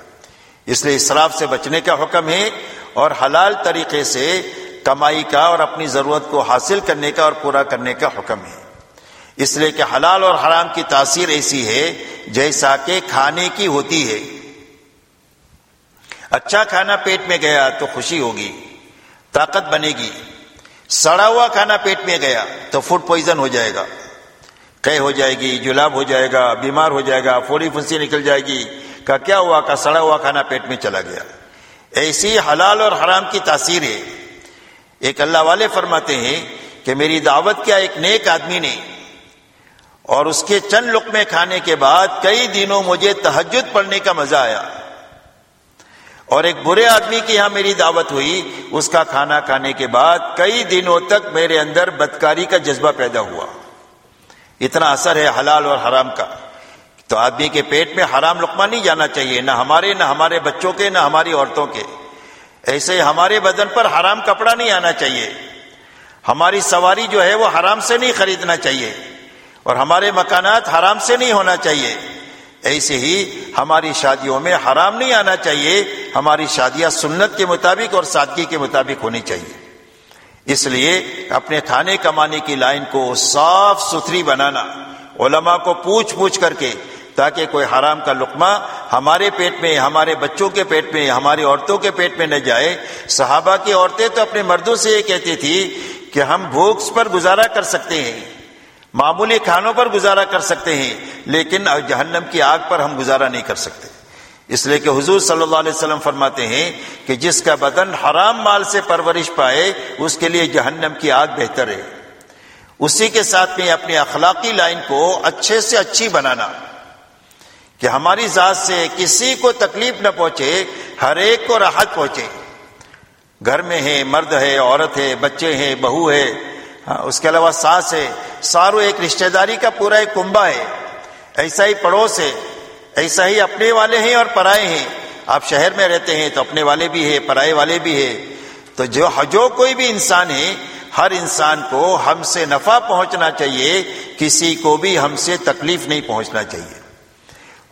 اس لیے اسراف سے بچنے کا حکم ہے اور حلال طریقے سے کمائی کا اور اپنی ضرورت کو حاصل کرنے کا اور پورا کرنے کا حکم ہے۔ اس لیے کہ حلال اور حرام کی تاثیر ایسی ہے جیسا کہ کھانے کی ہوتی ہے۔ اچھا کھانا پیٹ میں گیا تو خوشی ہوگی۔ طاقت بنے گی۔ سڑا ہوا کھانا پیٹ میں گیا تو فوڈ پوائزن ہو جائے گا۔ قے ہو جائے گی، جلاب ہو جائے گا، بیمار ہو جائے گا پھوڑی پھنسی نکل جائے گی۔ کا کیا ہوا؟ کا سڑا ہوا کھانا پیٹ میں چلا گیا۔ ایسی حلال اور حرام کی تاثیر ہے۔ ایک اللہ والے فرماتے ہیں کہ میری دعوت کیا ایک نیک آدمی نے؟ اور اس کے چند لقمے کھانے کے بعد کئی دنوں مجھے تحجد پڑھنے کا مزہ آیا۔ اور ایک برے آدمی کی یہاں میری دعوت ہوئی، اس کا کھانا کھانے کے بعد کئی دنوں تک میرے اندر بدکاری کا جذبہ پیدا ہوا۔ اتنا اثر ہے حلال اور حرام کا۔ تو آدمی کے پیٹ میں حرام لقمہ نہیں جانا چاہیے، نہ ہمارے نہ ہمارے بچوں کے، نہ ہماری عورتوں کے۔ ایسے ہی ہمارے بدن پر حرام کپڑا نہیں آنا چاہیے۔ ہماری سواری جو ہے وہ حرام سے نہیں خریدنا چاہیے۔ اور ہمارے مکانات حرام سے نہیں ہونا چاہیے۔ ایسے ہی ہماری شادیوں میں حرام نہیں آنا چاہیے، ہماری شادیاں سنت کے مطابق اور سادگی کے مطابق ہونی چاہیے۔ اس لیے اپنے کھانے کمانے کی لائن کو صاف ستھری بنانا، علماء کو پوچھ پوچھ کر کے، تاکہ کوئی حرام کا لقمہ ہمارے پیٹ میں، ہمارے بچوں کے پیٹ میں، ہماری عورتوں کے پیٹ میں نہ جائے۔ صحابہ کی عورتیں تو اپنے مردوں سے یہ کہتی تھی کہ ہم بھوکس پر گزارا کر سکتے ہیں۔ معمولی کھانوں پر گزارا کر سکتے ہیں، لیکن جہنم کی آگ پر ہم گزارا نہیں کر سکتے۔ اس لیے کہ حضور صلی اللہ علیہ وسلم فرماتے ہیں کہ جس کا بدن حرام مال سے پرورش پائے، اس کے لیے جہنم کی آگ بہتر ہے۔ اسی کے ساتھ میں اپنی اخلاقی لائن کو اچھے سے اچھی بنانا، کہ ہماری ذات سے کسی کو تکلیف نہ پہنچے، ہر ایک کو راحت پہنچے۔ گھر میں ہے مرد ہے، عورت ہے، بچے ہیں، بہو ہے ہاں، اس کے علاوہ ساس ہے، سارو ایک رشتہ داری کا پورا ایک کنبا ہے۔ ایسا ہی پڑوس ہے، ایسا ہی اپنے والے ہیں اور پرائے ہیں۔ آپ شہر میں رہتے ہیں تو اپنے والے بھی ہیں، پرائے والے بھی ہیں۔ تو جو جو کوئی بھی انسان ہے، ہر انسان کو ہم سے نفع پہنچنا چاہیے، کسی کو بھی ہم سے تکلیف نہیں پہنچنا چاہیے۔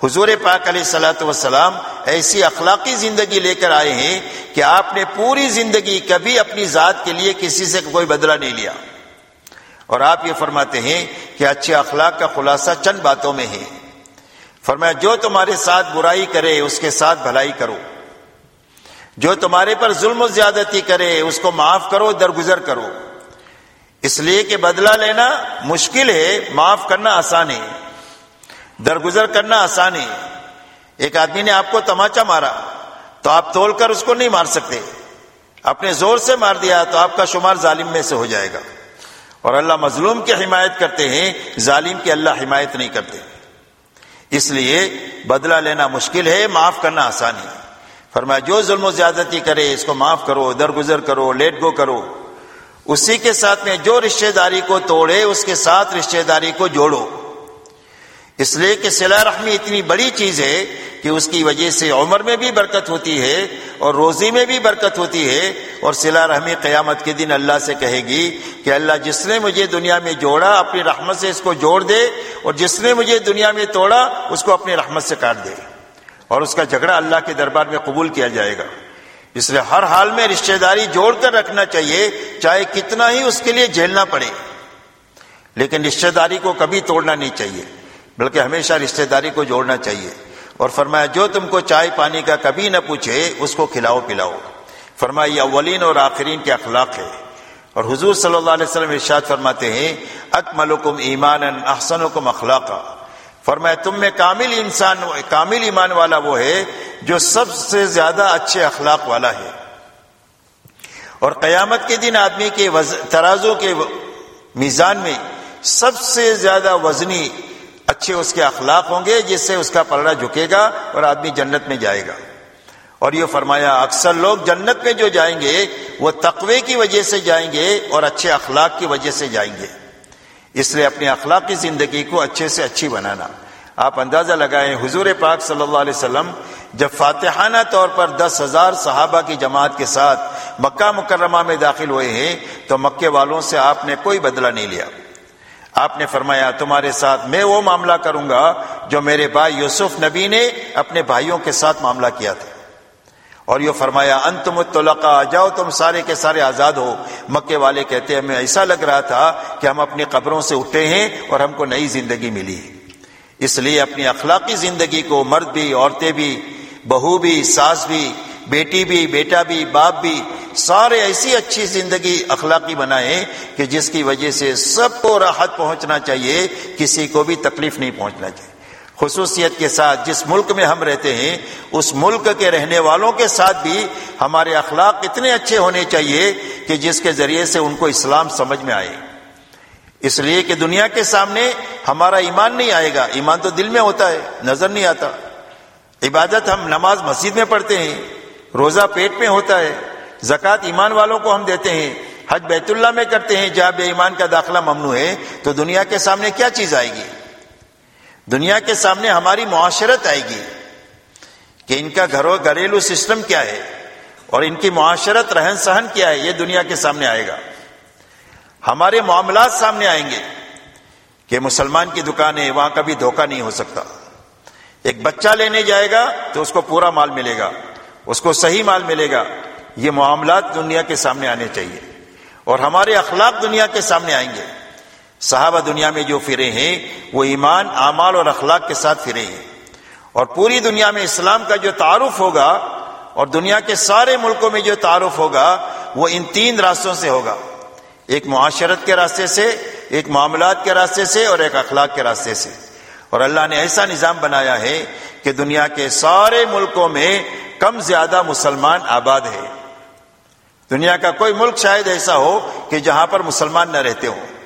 حضور پاک علیہ سلاۃ وسلام ایسی اخلاقی زندگی لے کر آئے ہیں کہ آپ نے پوری زندگی کبھی اپنی ذات کے لیے کسی سے کوئی بدلہ نہیں لیا۔ اور آپ یہ فرماتے ہیں کہ اچھے اخلاق کا خلاصہ چند باتوں میں ہے۔ فرمایا، جو تمہارے ساتھ برائی کرے، اس کے ساتھ بھلائی کرو۔ جو تمہارے پر ظلم و زیادتی کرے، اس کو معاف کرو، درگزر کرو۔ اس لیے کہ بدلہ لینا مشکل ہے، معاف کرنا آسان ہے۔ درگزر کرنا آسان ہے۔ ایک آدمی نے آپ کو تماچا مارا، تو آپ تول کر اس کو نہیں مار سکتے۔ اپنے زور سے مار دیا، تو آپ کا شمار ظالم میں سے ہو جائے گا۔ اور اللہ مظلوم کی حمایت کرتے ہیں، ظالم کی اللہ حمایت نہیں کرتے۔ اس لیے بدلہ لینا مشکل ہے، معاف کرنا آسان ہے۔ فرمایا، جو ظلم و زیادتی کرے، اس کو معاف کرو، درگزر کرو، لیٹ گو کرو۔ اسی کے ساتھ میں جو رشتہ داری کو توڑے، اس کے ساتھ رشتہ داری کو جوڑو۔ اس لیے کہ سلا رحمی اتنی بڑی چیز ہے کہ اس کی وجہ سے عمر میں بھی برکت ہوتی ہے اور روزی میں بھی برکت ہوتی ہے اور سلا رحمی قیامت کے دن اللہ سے کہے گی کہ اللہ جس نے مجھے دنیا میں جوڑا اپنی رحمت سے اس کو جوڑ دے اور جس نے مجھے دنیا میں توڑا اس کو اپنی رحمت سے کاٹ دے اور اس کا جھگڑا اللہ کے دربار میں قبول کیا جائے گا اس لیے ہر حال میں رشتہ داری جوڑ کر رکھنا چاہیے چاہے کتنا ہی اس کے لیے جھیلنا پڑے لیکن رشتہ داری کو کبھی توڑنا نہیں چاہیے بلکہ ہمیشہ رشتہ داری کو جوڑنا چاہیے اور فرمایا، جو تم کو چائے پانی کا کبھی نہ پوچھے، اس کو کھلاؤ، پلاؤ۔ فرمایا، یہ اولین اور آخرین کے اخلاق ہے اور حضور صلی اللہ علیہ وسلم ارشاد فرماتے ہیں، اکملکم ایمان احسنکم اخلاقا۔ فرمایا، تم میں کامل انسان کامل ایمان والا وہ ہے، جو سب سے زیادہ اچھے اخلاق والا ہے۔ اور قیامت کے دن آدمی کے ترازوں کے میزان میں سب سے زیادہ وزنی اچھے اس کے اخلاق ہوں گے جس سے اس کا پلڑا جھکے گا اور آدمی جنت میں جائے گا۔ اور یہ فرمایا، اکثر لوگ جنت میں جو جائیں گے، وہ تقوی کی وجہ سے جائیں گے اور اچھے اخلاق کی وجہ سے جائیں گے۔ اس لیے اپنی اخلاقی زندگی کو اچھے سے اچھی بنانا۔ آپ اندازہ لگائیں، حضور پاک صلی اللہ علیہ وسلم جب فاتحانہ طور پر دس ہزار صحابہ کی جماعت کے ساتھ مکہ مکرمہ میں داخل ہوئے ہیں، تو مکے والوں سے آپ نے کوئی بدلہ نہیں لیا۔ آپ نے فرمایا، تمہارے ساتھ میں وہ معاملہ کروں گا جو میرے بھائی یوسف نبی نے اپنے بھائیوں کے ساتھ معاملہ کیا تھا. اور یہ فرمایا، انتم الطلقا جاؤ تم سارے کے سارے آزاد ہو. مکے والے کہتے ہیں، ہمیں ایسا لگ رہا تھا کہ ہم اپنی قبروں سے اٹھے ہیں اور ہم کو نئی زندگی ملی اس لیے اپنی اخلاقی زندگی کو مرد بھی، عورتیں بھی، بہو بھی، ساس بھی، بیٹی بھی، بیٹا بھی، باپ بھی سارے ایسی اچھی زندگی اخلاقی بنائیں کہ جس کی وجہ سے سب کو راحت پہنچنا چاہیے، کسی کو بھی تکلیف نہیں پہنچنا چاہیے۔ خصوصیت کے ساتھ جس ملک میں ہم رہتے ہیں، اس ملک کے رہنے والوں کے ساتھ بھی ہمارے اخلاق اتنے اچھے ہونے چاہیے کہ جس کے ذریعے سے ان کو اسلام سمجھ میں آئے۔ اس لیے کہ دنیا کے سامنے ہمارا ایمان نہیں آئے گا۔ ایمان تو دل میں ہوتا ہے، نظر نہیں آتا۔ عبادت ہم نماز مسجد میں پڑھتے ہیں، روزہ پیٹ میں ہوتا ہے۔ زکوٰۃ ایمان والوں کو ہم دیتے ہیں، حج بیت اللہ میں کرتے ہیں، جہاں بے ایمان کا داخلہ ممنوع ہے، تو دنیا کے سامنے کیا چیز آئے گی؟ دنیا کے سامنے ہماری معاشرت آئے گی کہ ان کا گھروں گھریلو سسٹم کیا ہے اور ان کی معاشرت رہن سہن کیا ہے، یہ دنیا کے سامنے آئے گا۔ ہمارے معاملات سامنے آئیں گے کہ مسلمان کی دکان ہے، وہاں کبھی دھوکہ نہیں ہو سکتا۔ ایک بچہ لینے جائے گا تو اس کو پورا مال ملے گا، اس کو صحیح مال ملے گا۔ یہ معاملات دنیا کے سامنے آنے چاہیے اور ہمارے اخلاق دنیا کے سامنے آئیں گے۔ صحابہ دنیا میں جو پھرے ہیں، وہ ایمان، اعمال اور اخلاق کے ساتھ پھرے ہیں۔ اور پوری دنیا میں اسلام کا جو تعارف ہوگا اور دنیا کے سارے ملکوں میں جو تعارف ہوگا، وہ ان تین راستوں سے ہوگا۔ ایک معاشرت کے راستے سے، ایک معاملات کے راستے سے اور ایک اخلاق کے راستے سے۔ اور اللہ نے ایسا نظام بنایا ہے کہ دنیا کے سارے ملکوں میں کم زیادہ مسلمان آباد ہے دنیا کا کوئی ملک شاید ایسا ہو کہ جہاں پر مسلمان نہ رہتے ہوں۔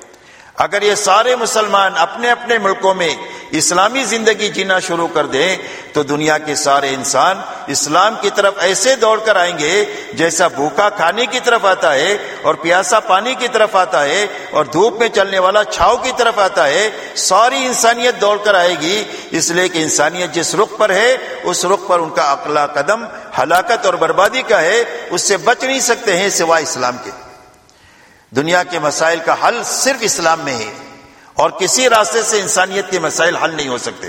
اگر یہ سارے مسلمان اپنے اپنے ملکوں میں اسلامی زندگی جینا شروع کر دیں، تو دنیا کے سارے انسان اسلام کی طرف ایسے دوڑ کر آئیں گے جیسا بھوکا کھانے کی طرف آتا ہے اور پیاسا پانی کی طرف آتا ہے اور دھوپ میں چلنے والا چھاؤ کی طرف آتا ہے، ساری انسانیت دوڑ کر آئے گی۔ اس لیے کہ انسانیت جس رخ پر ہے، اس رخ پر ان کا اقلا قدم، ہلاکت اور بربادی کا ہے۔ اس سے بچ نہیں سکتے ہیں سوائے اسلام کے۔ دنیا کے مسائل کا حل صرف اسلام میں ہے اور کسی راستے سے انسانیت کے مسائل حل نہیں ہو سکتے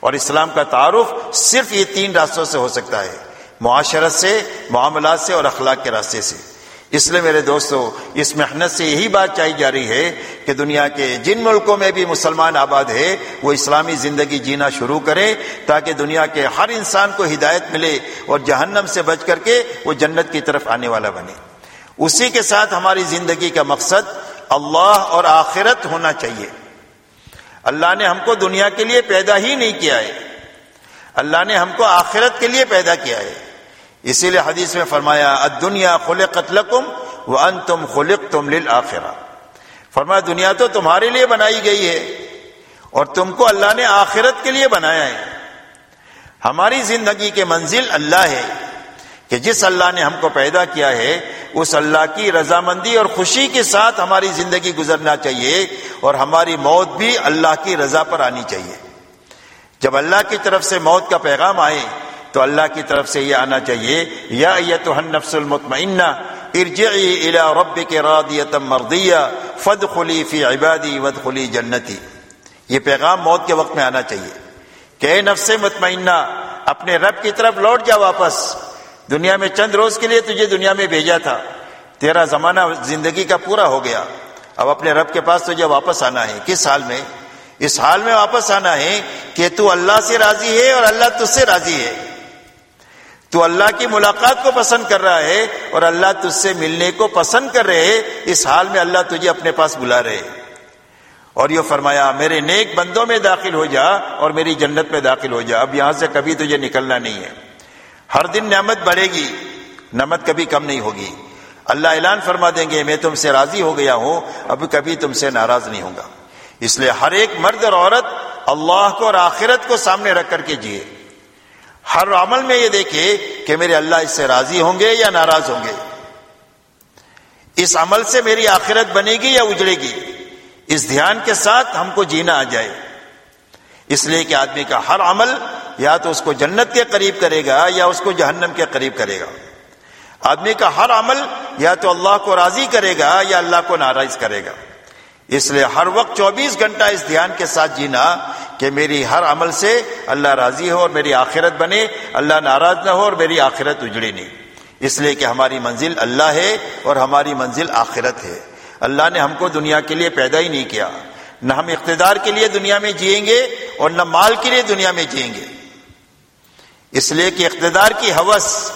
اور اسلام کا تعارف صرف یہ تین راستوں سے ہو سکتا ہے، معاشرت سے، معاملات سے اور اخلاق کے راستے سے۔ اس لیے میرے دوستو، اس محنت سے یہی بات چاہی جا رہی ہے کہ دنیا کے جن ملکوں میں بھی مسلمان آباد ہے، وہ اسلامی زندگی جینا شروع کریں تاکہ دنیا کے ہر انسان کو ہدایت ملے اور جہنم سے بچ کر کے وہ جنت کی طرف آنے والا بنے۔ اسی کے ساتھ ہماری زندگی کا مقصد اللہ اور آخرت ہونا چاہیے۔ اللہ نے ہم کو دنیا کے لیے پیدا ہی نہیں کیا ہے۔ اللہ نے ہم کو آخرت کے لیے پیدا کیا ہے۔ اسی لیے حدیث میں فرمایا دنیا خل قتل کم وہ ان تم خلق تم فرمایا، دنیا تو تمہارے لیے بنائی گئی ہے اور تم کو اللہ نے آخرت کے لیے بنایا ہے۔ ہماری زندگی کے منزل اللہ ہے۔ کہ جس اللہ نے ہم کو پیدا کیا ہے، اس اللہ کی رضامندی اور خوشی کے ساتھ ہماری زندگی گزرنا چاہیے اور ہماری موت بھی اللہ کی رضا پر آنی چاہیے۔ جب اللہ کی طرف سے موت کا پیغام آئے، تو اللہ کی طرف سے یہ آنا چاہیے، یا تو نفس المطمئنہ، ارجعی الى ربک راضیتا مردیہ فد خلی فی عبادی ود خلی جنتی۔ یہ پیغام موت کے وقت میں آنا چاہیے۔ کہ اے نفس مطمئنہ، اپنے رب کی طرف لوٹ جا واپس۔ دنیا میں چند روز کے لیے تجھے دنیا میں بھیجا تھا۔ تیرا زمانہ زندگی کا پورا ہو گیا۔ اب اپنے رب کے پاس تجھے واپس آنا ہے۔ کس حال میں؟ اس حال میں واپس آنا ہے کہ تو اللہ سے راضی ہے اور اللہ تجھ سے راضی ہے۔ تو اللہ کی ملاقات کو پسند کر رہا ہے اور اللہ تجھ سے ملنے کو پسند کر رہے اس حال میں اللہ تجھے اپنے پاس بلا رہے اور یہ فرمایا، میرے نیک بندوں میں داخل ہو جا اور میری جنت میں داخل ہو جا۔ اب یہاں سے کبھی تجھے نکلنا نہیں ہے۔ ہر دن نعمت بڑھے گی، نعمت کبھی کم نہیں ہوگی۔ اللہ اعلان فرما دیں گے، میں تم سے راضی ہو گیا ہوں، اب کبھی تم سے ناراض نہیں ہوں گا۔ اس لیے ہر ایک مرد اور عورت اللہ کو اور آخرت کو سامنے رکھ کر کے جیے۔ ہر عمل میں یہ دیکھے کہ میرے اللہ اس سے راضی ہوں گے یا ناراض ہوں گے۔ اس عمل سے میری آخرت بنے گی یا اجڑے گی؟ اس دھیان کے ساتھ ہم کو جینا آ جائے۔ اس لیے کہ آدمی کا ہر عمل یا تو اس کو جنت کے قریب کرے گا یا اس کو جہنم کے قریب کرے گا۔ آدمی کا ہر عمل یا تو اللہ کو راضی کرے گا یا اللہ کو ناراض کرے گا۔ اس لیے ہر وقت چوبیس گھنٹہ اس دھیان کے ساتھ جینا کہ میری ہر عمل سے اللہ راضی ہو اور میری آخرت بنے، اللہ ناراض نہ ہو اور میری آخرت اجڑے نہیں۔ اس لیے کہ ہماری منزل اللہ ہے اور ہماری منزل آخرت ہے۔ اللہ نے ہم کو دنیا کے لیے پیدا ہی نہیں کیا۔ نہ ہم اقتدار کے لیے دنیا میں جئیں گے اور نہ مال کے لیے دنیا میں جئیں گے۔ اس لیے کہ اقتدار کی حوث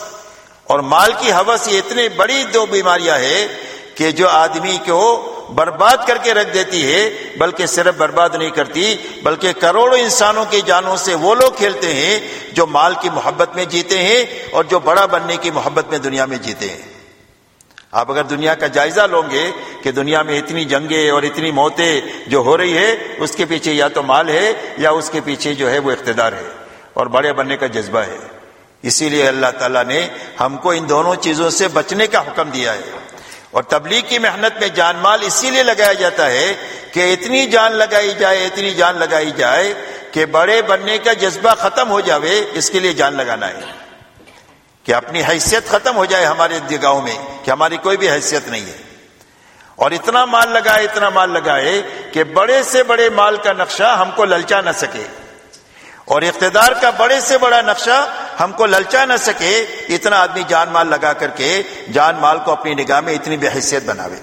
اور مال کی حوث یہ اتنی بڑی دو بیماریاں ہے کہ جو آدمی کو برباد کر کے رکھ دیتی ہے، بلکہ صرف برباد نہیں کرتی، بلکہ کروڑوں انسانوں کی جانوں سے وہ لوگ کھیلتے ہیں جو مال کی محبت میں جیتے ہیں اور جو بڑا بننے کی محبت میں دنیا میں جیتے ہیں۔ آپ اگر دنیا کا جائزہ لو گے کہ دنیا میں اتنی جنگیں اور اتنی موتیں جو ہو رہی ہے، اس کے پیچھے یا تو مال ہے یا اس کے پیچھے جو ہے وہ اقتدار ہے۔ اور بڑے بننے کا جذبہ ہے۔ اسی لیے اللہ تعالیٰ نے ہم کو ان دونوں چیزوں سے بچنے کا حکم دیا ہے۔ اور تبلیغ کی محنت میں جان مال اسی لیے لگایا جاتا ہے کہ اتنی جان لگائی جائے، اتنی جان لگائی جائے کہ بڑے بننے کا جذبہ ختم ہو جاوے، اس کے لیے جان لگانا ہے۔ کہ اپنی حیثیت ختم ہو جائے ہمارے جگہوں میں، کہ ہماری کوئی بھی حیثیت نہیں ہے۔ اور اتنا مال لگائے، اتنا مال لگائے کہ بڑے سے بڑے مال کا نقشہ ہم کو للچا نہ سکے۔ اور اقتدار کا بڑے سے بڑا نقشہ ہم کو للچا نہ سکے اتنا آدمی جان مال لگا کر کے جان مال کو اپنی نگاہ میں اتنی بے حیثیت بناوے۔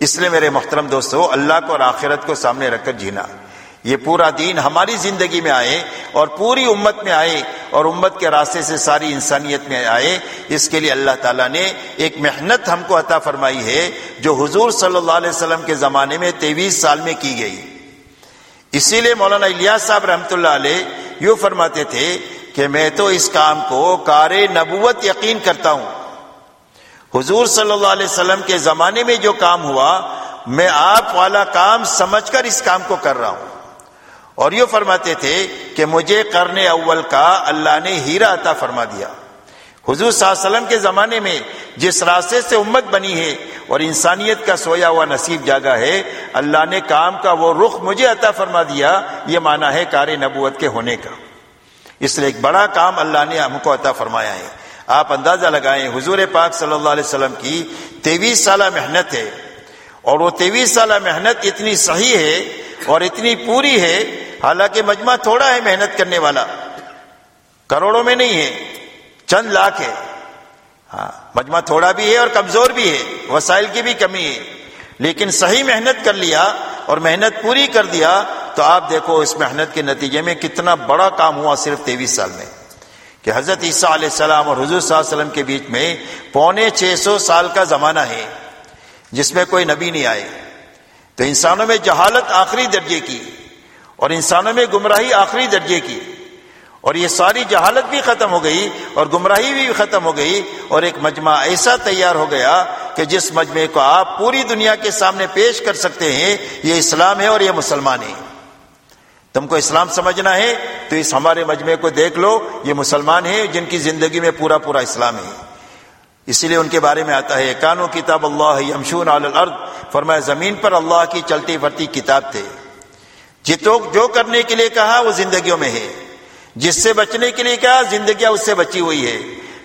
اس لیے میرے محترم دوستو، اللہ کو اور آخرت کو سامنے رکھ کر جینا۔ یہ پورا دین ہماری زندگی میں آئے اور پوری امت میں آئے اور امت کے راستے سے ساری انسانیت میں آئے۔ اس کے لیے اللہ تعالیٰ نے ایک محنت ہم کو عطا فرمائی ہے جو حضور صلی اللہ علیہ وسلم کے زمانے میں تیویس سال میں کی گئی۔ اسی لیے مولانا الیاس صاحب رحمۃ اللہ علیہ یوں فرماتے تھے کہ میں تو اس کام کو کار نبوت یقین کرتا ہوں۔ حضور صلی اللہ علیہ وسلم کے زمانے میں جو کام ہوا، میں آپ والا کام سمجھ کر اس کام کو کر رہا ہوں۔ اور یہ فرماتے تھے کہ مجھے کرنے اول کا اللہ نے ہیرا عطا فرما دیا۔ حضور صلی اللہ علیہ وسلم کے زمانے میں جس راستے سے امت بنی ہے اور انسانیت کا سویا ہوا نصیب جاگا ہے، اللہ نے کام کا وہ رخ مجھے عطا فرما دیا، یہ مانا ہے کار نبوت کے ہونے کا۔ اس لیے ایک بڑا کام اللہ نے ہم کو عطا فرمایا ہے۔ آپ اندازہ لگائیں، حضور پاک صلی اللہ علیہ وسلم کی تیویس سالہ محنت ہے۔ اور وہ تیویس سالہ محنت اتنی صحیح ہے اور اتنی پوری ہے، حالانکہ مجمع تھوڑا ہے محنت کرنے والا۔ کروڑوں میں نہیں ہے۔ چند لاکھ ہے۔ ہاں مجمع تھوڑا بھی ہے اور کمزور بھی ہے۔ وسائل کی بھی کمی ہے۔ لیکن صحیح محنت کر لیا اور محنت پوری کر دیا تو آپ دیکھو اس محنت کے نتیجے میں کتنا بڑا کام ہوا صرف تیویس سال میں۔ کہ حضرت عیسیٰ علیہ السلام اور حضور صلی اللہ علیہ وسلم کے بیچ میں پونے چھ سو سال کا زمانہ ہے، جس میں کوئی نبی نہیں آئے۔ تو انسانوں میں جہالت آخری درجے کی اور انسانوں میں گمراہی آخری درجے کی۔ اور یہ ساری جہالت بھی ختم ہو گئی اور گمراہی بھی ختم ہو گئی اور ایک مجمع ایسا تیار ہو گیا کہ جس مجمع کو آپ پوری دنیا کے سامنے پیش کر سکتے ہیں، یہ اسلام ہے اور یہ مسلمان ہے تم کو اسلام سمجھنا ہے، تو اس ہمارے مجمع کو دیکھ لو، یہ مسلمان ہیں جن کی زندگی میں پورا پورا اسلام ہے۔ اسی لیے ان کے بارے میں آتا ہے، کانو کتاب اللہ یمشون الارض؟ فرمایا، زمین پر اللہ کی چلتی پھرتی کتاب تھے۔ جتو جو کرنے کے لیے کہا، وہ زندگیوں میں ہے۔ جس سے بچنے کے لیے کہا زندگیاں اس سے بچی ہوئی ہے۔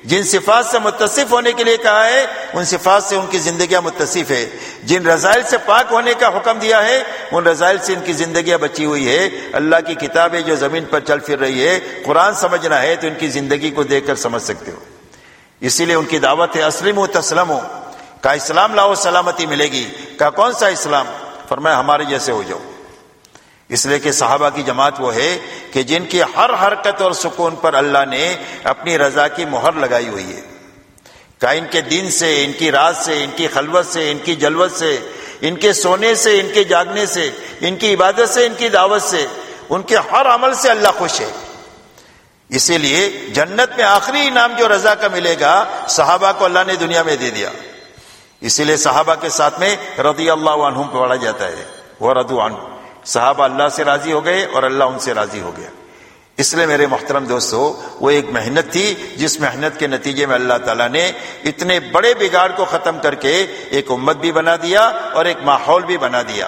جن صفات سے متصف ہونے کے لیے کہا ہے، ان صفات سے ان کی زندگیاں متصف ہے۔ جن رضائل سے پاک ہونے کا حکم دیا ہے، ان رضائل سے ان کی زندگیاں بچی ہوئی ہے۔ اللہ کی کتابیں جو زمین پر چل پھر رہی ہے، قرآن سمجھنا ہے تو ان کی زندگی کو دیکھ کر سمجھ سکتے ہو۔ اسی لیے ان کی دعوت ہے اسلم و تسلم ہو کا اسلام لاؤ، سلامتی ملے گی۔ کا کون سا اسلام؟ فرمایا، ہمارے جیسے ہو جاؤ۔ اس لیے کہ صحابہ کی جماعت وہ ہے کہ جن کی ہر حرکت اور سکون پر اللہ نے اپنی رضا کی مہر لگائی ہوئی ہے۔ کا ان کے دن سے، ان کی رات سے، ان کی خلوت سے، ان کی جلوت سے، ان کے سونے سے، ان کے جاگنے سے، ان کی عبادت سے، ان کی دعوت سے، ان کے ہر عمل سے اللہ خوش ہے۔ اسی لیے جنت میں آخری انعام جو رضا کا ملے گا، صحابہ کو اللہ نے دنیا میں دے دیا۔ اسی لیے صحابہ کے ساتھ میں رضی اللہ عنہم پڑھا جاتا ہے۔ وہ ردو عنہ صحابہ اللہ سے راضی ہو گئے اور اللہ ان سے راضی ہو گیا۔ اس لیے میرے محترم دوستو، وہ ایک محنت تھی جس محنت کے نتیجے میں اللہ تعالیٰ نے اتنے بڑے بگاڑ کو ختم کر کے ایک امت بھی بنا دیا اور ایک ماحول بھی بنا دیا۔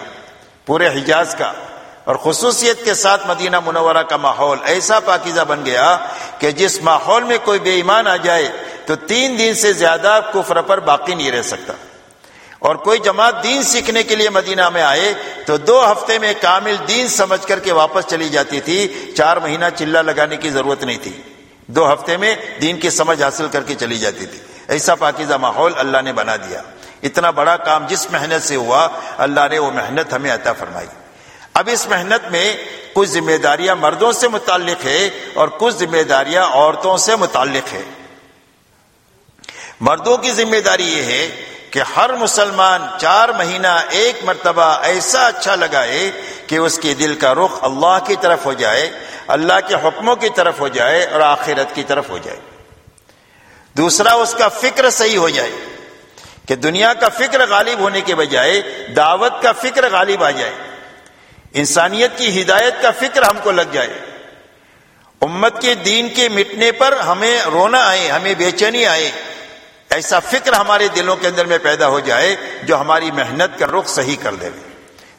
پورے حجاز کا اور خصوصیت کے ساتھ مدینہ منورہ کا ماحول ایسا پاکیزہ بن گیا کہ جس ماحول میں کوئی بے ایمان آ جائے تو تین دن سے زیادہ کفر پر باقی نہیں رہ سکتا۔ اور کوئی جماعت دین سیکھنے کے لیے مدینہ میں آئے تو دو ہفتے میں کامل دین سمجھ کر کے واپس چلی جاتی تھی۔ چار مہینہ چلا لگانے کی ضرورت نہیں تھی۔ دو ہفتے میں دین کی سمجھ حاصل کر کے چلی جاتی تھی۔ ایسا پاکیزہ ماحول اللہ نے بنا دیا۔ اتنا بڑا کام جس محنت سے ہوا، اللہ نے وہ محنت ہمیں عطا فرمائی۔ اب اس محنت میں کچھ ذمہ داریاں مردوں سے متعلق ہے اور کچھ ذمہ داریاں عورتوں سے متعلق ہے۔ مردوں کی ذمہ داری یہ ہے کہ ہر مسلمان چار مہینہ ایک مرتبہ ایسا اچھا لگائے کہ اس کے دل کا رخ اللہ کی طرف ہو جائے، اللہ کے حکموں کی طرف ہو جائے اور آخرت کی طرف ہو جائے۔ دوسرا، اس کا فکر صحیح ہو جائے کہ دنیا کا فکر غالب ہونے کے بجائے دعوت کا فکر غالب آ جائے۔ انسانیت کی ہدایت کا فکر ہم کو لگ جائے۔ امت کے دین کے مٹنے پر ہمیں رونا آئے، ہمیں بے چینی آئے۔ ایسا فکر ہمارے دلوں کے اندر میں پیدا ہو جائے جو ہماری محنت کا رخ صحیح کر دے۔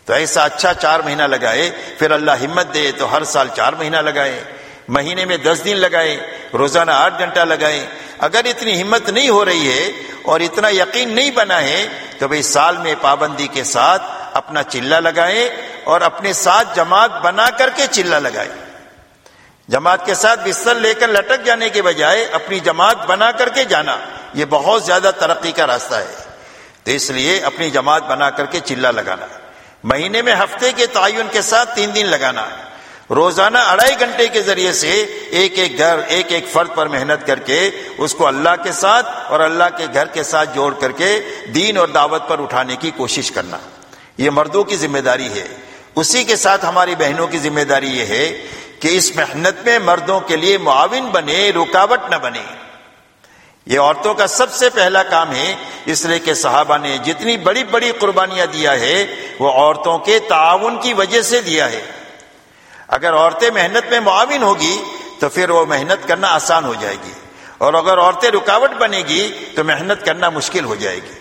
تو ایسا اچھا چار مہینہ لگائے، پھر اللہ ہمت دے تو ہر سال چار مہینہ لگائے۔ مہینے میں دس دن لگائے، روزانہ آٹھ گھنٹہ لگائے۔ اگر اتنی ہمت نہیں ہو رہی ہے اور اتنا یقین نہیں بنا ہے، تو بھائی سال میں پابندی کے ساتھ اپنا چلا لگائے اور اپنے ساتھ جماعت بنا کر کے چلا لگائے۔ جماعت کے ساتھ بستر لے کر لٹک جانے کے بجائے اپنی جماعت بنا کر کے جانا۔ یہ بہت زیادہ ترقی کا راستہ ہے۔ تو اس لیے اپنی جماعت بنا کر کے چلا لگانا، مہینے میں ہفتے کے تعین کے ساتھ تین دن لگانا، روزانہ اڑائی گھنٹے کے ذریعے سے ایک ایک گھر، ایک ایک فرد پر محنت کر کے اس کو اللہ کے ساتھ اور اللہ کے گھر کے ساتھ جوڑ کر کے دین اور دعوت پر اٹھانے کی کوشش کرنا۔ یہ مردوں کی ذمہ داری ہے۔ اسی کے ساتھ ہماری بہنوں کی ذمہ داری یہ ہے کہ اس محنت میں مردوں کے لیے معاون بنے، رکاوٹ نہ بنے۔ یہ عورتوں کا سب سے پہلا کام ہے، اس لیے کہ صحابہ نے جتنی بڑی بڑی قربانیاں دیا ہے، وہ عورتوں کے تعاون کی وجہ سے دیا ہے۔ اگر عورتیں محنت میں معاون ہوگی، تو پھر وہ محنت کرنا آسان ہو جائے گی۔ اور اگر عورتیں رکاوٹ بنے گی، تو محنت کرنا مشکل ہو جائے گی۔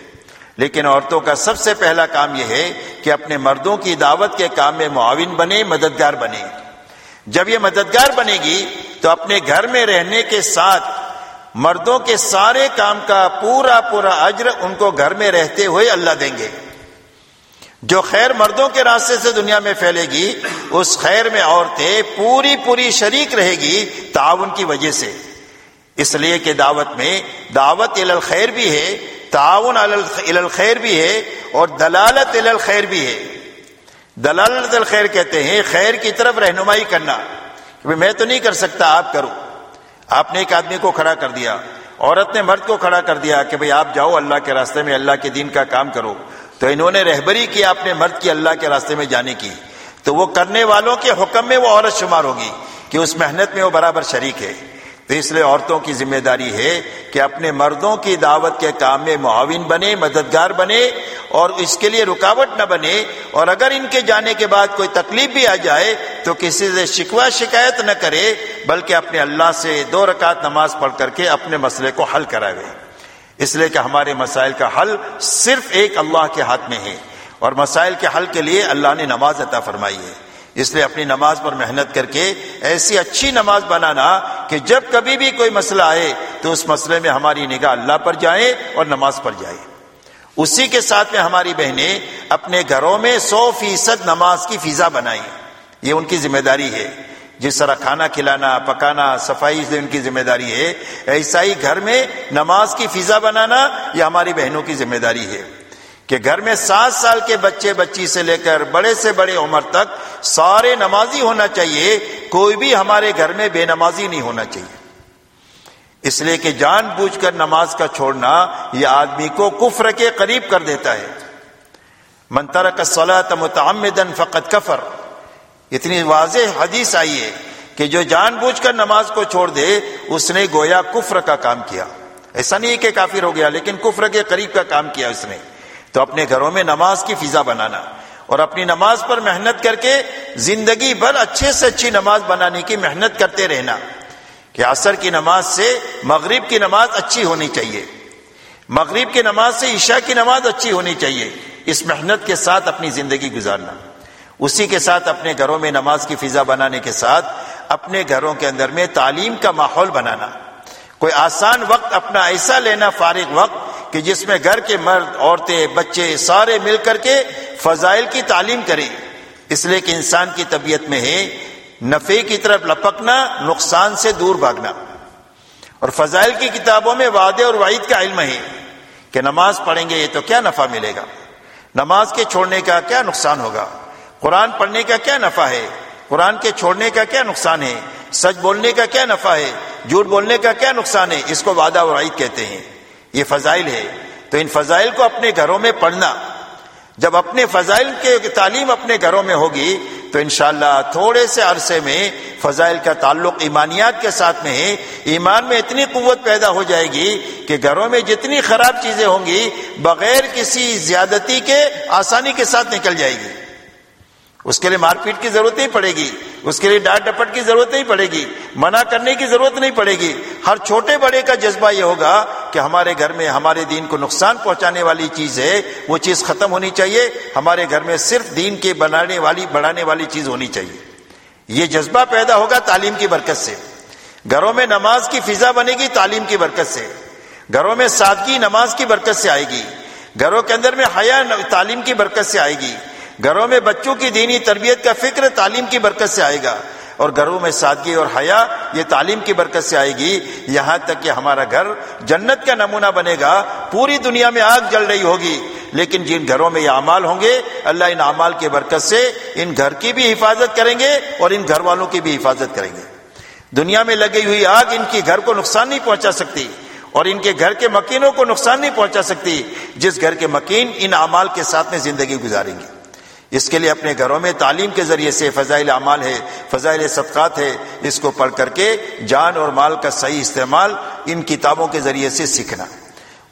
لیکن عورتوں کا سب سے پہلا کام یہ ہے کہ اپنے مردوں کی دعوت کے کام میں معاون بنے، مددگار بنے۔ جب یہ مددگار بنے گی، تو اپنے گھر میں رہنے کے ساتھ مردوں کے سارے کام کا پورا پورا اجر ان کو گھر میں رہتے ہوئے اللہ دیں گے۔ جو خیر مردوں کے راستے سے دنیا میں پھیلے گی، اس خیر میں عورتیں پوری پوری شریک رہے گی تعاون کی وجہ سے۔ اس لیے کہ دعوت میں دعوت الخیر بھی ہے، تعاون الخیر بھی ہے اور دلالت الخیر بھی ہے۔ دلالت الخیر کہتے ہیں خیر کی طرف رہنمائی کرنا۔ کہ میں تو نہیں کر سکتا، آپ کرو۔ آپ نے ایک آدمی کو کھڑا کر دیا، عورت نے مرد کو کھڑا کر دیا کہ بھئی آپ جاؤ، اللہ کے راستے میں، اللہ کے دین کا کام کرو۔ تو انہوں نے رہبری کی اپنے مرد کی اللہ کے راستے میں جانے کی۔ تو وہ کرنے والوں کے حکم میں وہ عورت شمار ہوگی کہ اس محنت میں وہ برابر شریک ہے۔ تو اس لیے عورتوں کی ذمہ داری ہے کہ اپنے مردوں کی دعوت کے کام میں معاون بنے، مددگار بنے اور اس کے لیے رکاوٹ نہ بنے اور اگر ان کے جانے کے بعد کوئی تکلیف بھی آ جائے تو کسی سے شکوہ، شکایت نہ کرے بلکہ اپنے اللہ سے دو رکعت نماز پڑھ کر کے اپنے مسئلے کو حل کرائے۔ اس لیے کہ ہمارے مسائل کا حل صرف ایک اللہ کے ہاتھ میں ہے اور مسائل کے حل کے لیے اللہ نے نماز عطا فرمائی ہے۔ اس لیے اپنی نماز پر محنت کر کے ایسی اچھی نماز بنانا کہ جب کبھی بھی کوئی مسئلہ آئے تو اس مسئلے میں ہماری نگاہ اللہ پر جائے اور نماز پر جائے۔ اسی کے ساتھ میں ہماری بہنیں اپنے گھروں میں سو فیصد نماز کی فضا بنائیں۔ یہ ان کی ذمہ داری ہے۔ جس طرح کھانا کھلانا، پکانا، صفائی سے ان کی ذمہ داری ہے۔ ایسا ہی گھر میں نماز کی فضا بنانا یہ ہماری بہنوں کی ذمہ داری ہے۔ کہ گھر میں سات سال کے بچے بچی سے لے کر بڑے سے بڑے عمر تک سارے نمازی ہونا چاہیے، کوئی بھی ہمارے گھر میں بے نمازی نہیں ہونا چاہیے۔ اس لیے کہ جان بوجھ کر نماز کا چھوڑنا یہ آدمی کو کفر کے قریب کر دیتا ہے۔ منتر کا صلاح متعمدن فقط کفر۔ اتنی واضح حدیث آئی ہے کہ جو جان بوجھ کر نماز کو چھوڑ دے، اس نے گویا کفر کا کام کیا۔ ایسا نہیں کہ کافر ہو گیا، لیکن کفر کے قریب کا کام کیا اس نے۔ تو اپنے گھروں میں نماز کی فضا بنانا اور اپنی نماز پر محنت کر کے زندگی بھر اچھے سے اچھی نماز بنانے کی محنت کرتے رہنا کہ عصر کی نماز سے مغرب کی نماز اچھی ہونی چاہیے۔ مغرب کی نماز سے عشاء کی نماز اچھی ہونی چاہیے۔ اس محنت کے ساتھ اپنی زندگی گزارنا۔ اسی کے ساتھ اپنے گھروں میں نماز کی فضا بنانے کے ساتھ اپنے گھروں کے اندر میں تعلیم کا ماحول بنانا۔ کوئی آسان وقت اپنا ایسا لینا فارغ وقت کہ جس میں گھر کے مرد، عورتیں، بچے سارے مل کر کے فضائل کی تعلیم کریں۔ اس لیے کہ انسان کی طبیعت میں ہے نفے کی طرف لپکنا، نقصان سے دور بھاگنا۔ اور فضائل کی کتابوں میں وعدے اور وعید کا علم ہے کہ نماز پڑھیں گے یہ تو کیا نفع ملے گا؟ نماز کے چھوڑنے کا کیا نقصان ہوگا؟ قرآن پڑھنے کا کیا نفع ہے؟ قرآن کے چھوڑنے کا کیا نقصان ہے؟ سچ بولنے کا کیا نفع ہے؟ جھوٹ بولنے کا کیا نقصان ہے؟ اس کو وعدہ و عید کہتے ہیں۔ یہ فضائل ہے۔ تو ان فضائل کو اپنے گھروں میں پڑھنا۔ جب اپنے فضائل کے تعلیم اپنے گھروں میں ہوگی، تو انشاءاللہ تھوڑے سے عرصے میں فضائل کا تعلق ایمانیات کے ساتھ میں ہے۔ ایمان میں اتنی قوت پیدا ہو جائے گی کہ گھروں میں جتنی خراب چیزیں ہوں گی، بغیر کسی زیادتی کے آسانی کے ساتھ نکل جائے گی۔ اس کے لیے مار پیٹ کی ضرورت نہیں پڑے گی، اس کے لیے ڈانٹ ڈپٹ کی ضرورت نہیں پڑے گی، منع کرنے کی ضرورت نہیں پڑے گی۔ ہر چھوٹے بڑے کا جذبہ یہ ہوگا کہ ہمارے گھر میں ہمارے دین کو نقصان پہنچانے والی چیز ہے، وہ چیز ختم ہونی چاہیے۔ ہمارے گھر میں صرف دین کے بنانے والی، بڑھانے والی چیز ہونی چاہیے۔ یہ جذبہ پیدا ہوگا تعلیم کی برکت سے۔ گھروں میں نماز کی فضا بنے گی تعلیم کی برکت سے۔ گھروں میں سادگی نماز کی برکت سے آئے گی۔ گھروں کے اندر میں حیا تعلیم کی برکت سے آئے گی۔ گھروں میں بچوں کی دینی تربیت کا فکر تعلیم کی برکت سے آئے گا اور گھروں میں سادگی اور حیا یہ تعلیم کی برکت سے آئے گی۔ یہاں تک کہ ہمارا گھر جنت کا نمونہ بنے گا۔ پوری دنیا میں آگ جل رہی ہوگی۔ لیکن جن گھروں میں یہ اعمال ہوں گے، اللہ ان اعمال کی برکت سے ان گھر کی بھی حفاظت کریں گے اور ان گھر والوں کی بھی حفاظت کریں گے۔ دنیا میں لگی ہوئی آگ ان کی گھر کو نقصان نہیں پہنچا سکتی اور ان کے گھر کے مکینوں کو نقصان نہیں پہنچا سکتی۔ جس گھر کے مکین ان اعمال کے ساتھ میں زندگی گزاریں گے۔ اس کے لیے اپنے گھروں میں تعلیم کے ذریعے سے فضائل اعمال ہے، فضائل صدقات ہے۔ اس کو پڑھ کر کے جان اور مال کا صحیح استعمال ان کتابوں کے ذریعے سے سیکھنا۔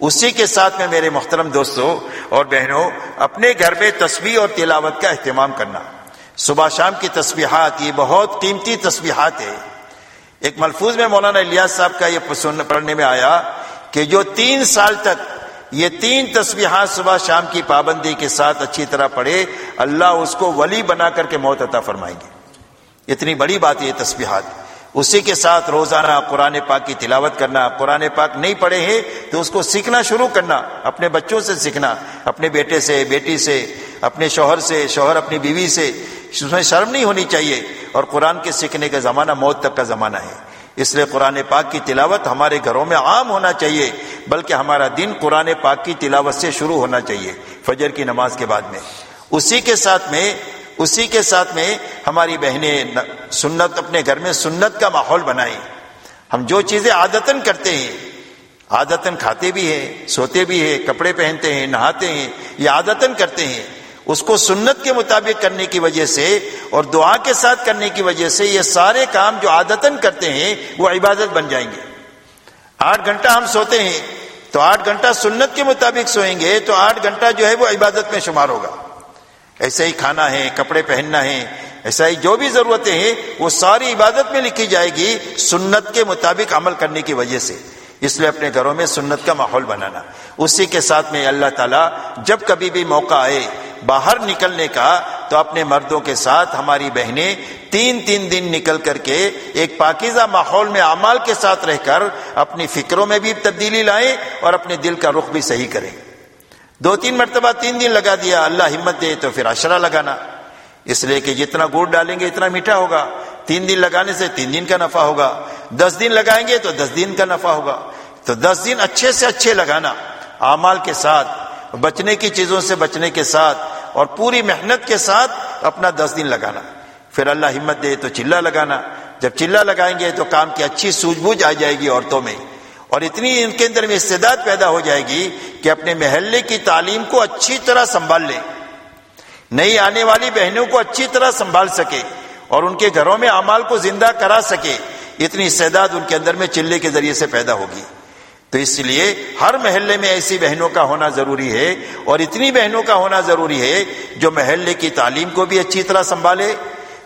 اسی کے ساتھ میں میرے محترم دوستوں اور بہنوں، اپنے گھر میں تصویر اور تلاوت کا اہتمام کرنا۔ صبح شام کی تصویحات یہ بہت قیمتی تصویحات ہے ایک ملفوظ میں مولانا الیاس صاحب کا یہ پڑھنے میں آیا کہ جو تین سال تک یہ تین تصویحات صبح شام کی پابندی کے ساتھ اچھی طرح پڑھے، اللہ اس کو ولی بنا کر کے موت عطا فرمائیں گے۔ اتنی بڑی بات یہ تصویحات اسی کے ساتھ روزانہ قرآن پاک کی تلاوت کرنا قرآن پاک نہیں پڑھے ہیں تو اس کو سیکھنا شروع کرنا، اپنے بچوں سے سیکھنا، اپنے بیٹے سے، بیٹی سے، اپنے شوہر سے، شوہر اپنی بیوی سے۔ اس میں شرم نہیں ہونی چاہیے۔ اور قرآن کے سیکھنے کا زمانہ موت تک کا زمانہ ہے۔ اس لیے قرآن پاک کی تلاوت ہمارے گھروں میں عام ہونا چاہیے، بلکہ ہمارا دن قرآن پاک کی تلاوت سے شروع ہونا چاہیے، فجر کی نماز کے بعد میں۔ اسی کے ساتھ میں، اسی کے ساتھ میں ہماری بہنیں سنت، اپنے گھر میں سنت کا ماحول بنائیں۔ ہم جو چیزیں عادتن کرتے ہیں عادتن کھاتے بھی ہیں، سوتے بھی ہیں، کپڑے پہنتے ہیں، نہاتے ہیں، یہ عادتن کرتے ہیں۔ اس کو سنت کے مطابق کرنے کی وجہ سے اور دعا کے ساتھ کرنے کی وجہ سے یہ سارے کام جو عادتن کرتے ہیں وہ عبادت بن جائیں گے۔ آٹھ گھنٹہ ہم سوتے ہیں تو آٹھ گھنٹہ سنت کے مطابق سوئیں گے تو آٹھ گھنٹہ جو ہے وہ عبادت میں شمار ہوگا۔ ایسے ہی کھانا ہے، کپڑے پہننا ہے، ایسا ہی جو بھی ضرورتیں ہیں وہ ساری عبادت میں لکھی جائے گی سنت کے مطابق عمل کرنے کی وجہ سے۔ اس لیے اپنے گھروں میں سنت کا ماحول بنانا۔ اسی کے ساتھ میں اللہ تعالیٰ جب کبھی بھی موقع آئے باہر نکلنے کا، تو اپنے مردوں کے ساتھ ہماری بہنیں تین تین دن نکل کر کے ایک پاکیزہ ماحول میں اعمال کے ساتھ رہ کر اپنی فکروں میں بھی تبدیلی لائیں اور اپنے دل کا رخ بھی صحیح کریں۔ دو تین مرتبہ تین دن لگا دیا، اللہ ہمت دے تو پھر اشرا لگانا۔ اس لیے کہ جتنا گڑ ڈالیں گے اتنا میٹھا ہوگا۔ تین دن لگانے سے تین دن کا نفع ہوگا۔ دس دن لگائیں گے تو دس دن کا نفع ہوگا۔ تو دس دن اچھے سے اچھے لگانا، اعمال کے ساتھ، بچنے کی چیزوں سے بچنے کے ساتھ اور پوری محنت کے ساتھ اپنا دس دن لگانا۔ پھر اللہ ہمت دے تو چلا لگانا۔ جب چلا لگائیں گے تو کام کی اچھی سوجھ بوجھ آ جائے گی عورتوں میں۔ اور اتنی ان کے اندر میں استعداد پیدا ہو جائے گی کہ اپنے محلے کی تعلیم کو اچھی طرح سنبھال لے۔ نئی آنے والی بہنوں کو اچھی طرح سنبھال سکے اور ان کے گھروں میں اعمال کو زندہ کرا سکے۔ اتنی استعداد ان کے اندر میں چلے کے ذریعے سے پیدا ہوگی۔ تو اس لیے ہر محلے میں ایسی بہنوں کا ہونا ضروری ہے اور اتنی بہنوں کا ہونا ضروری ہے جو محلے کی تعلیم کو بھی اچھی طرح سنبھالے۔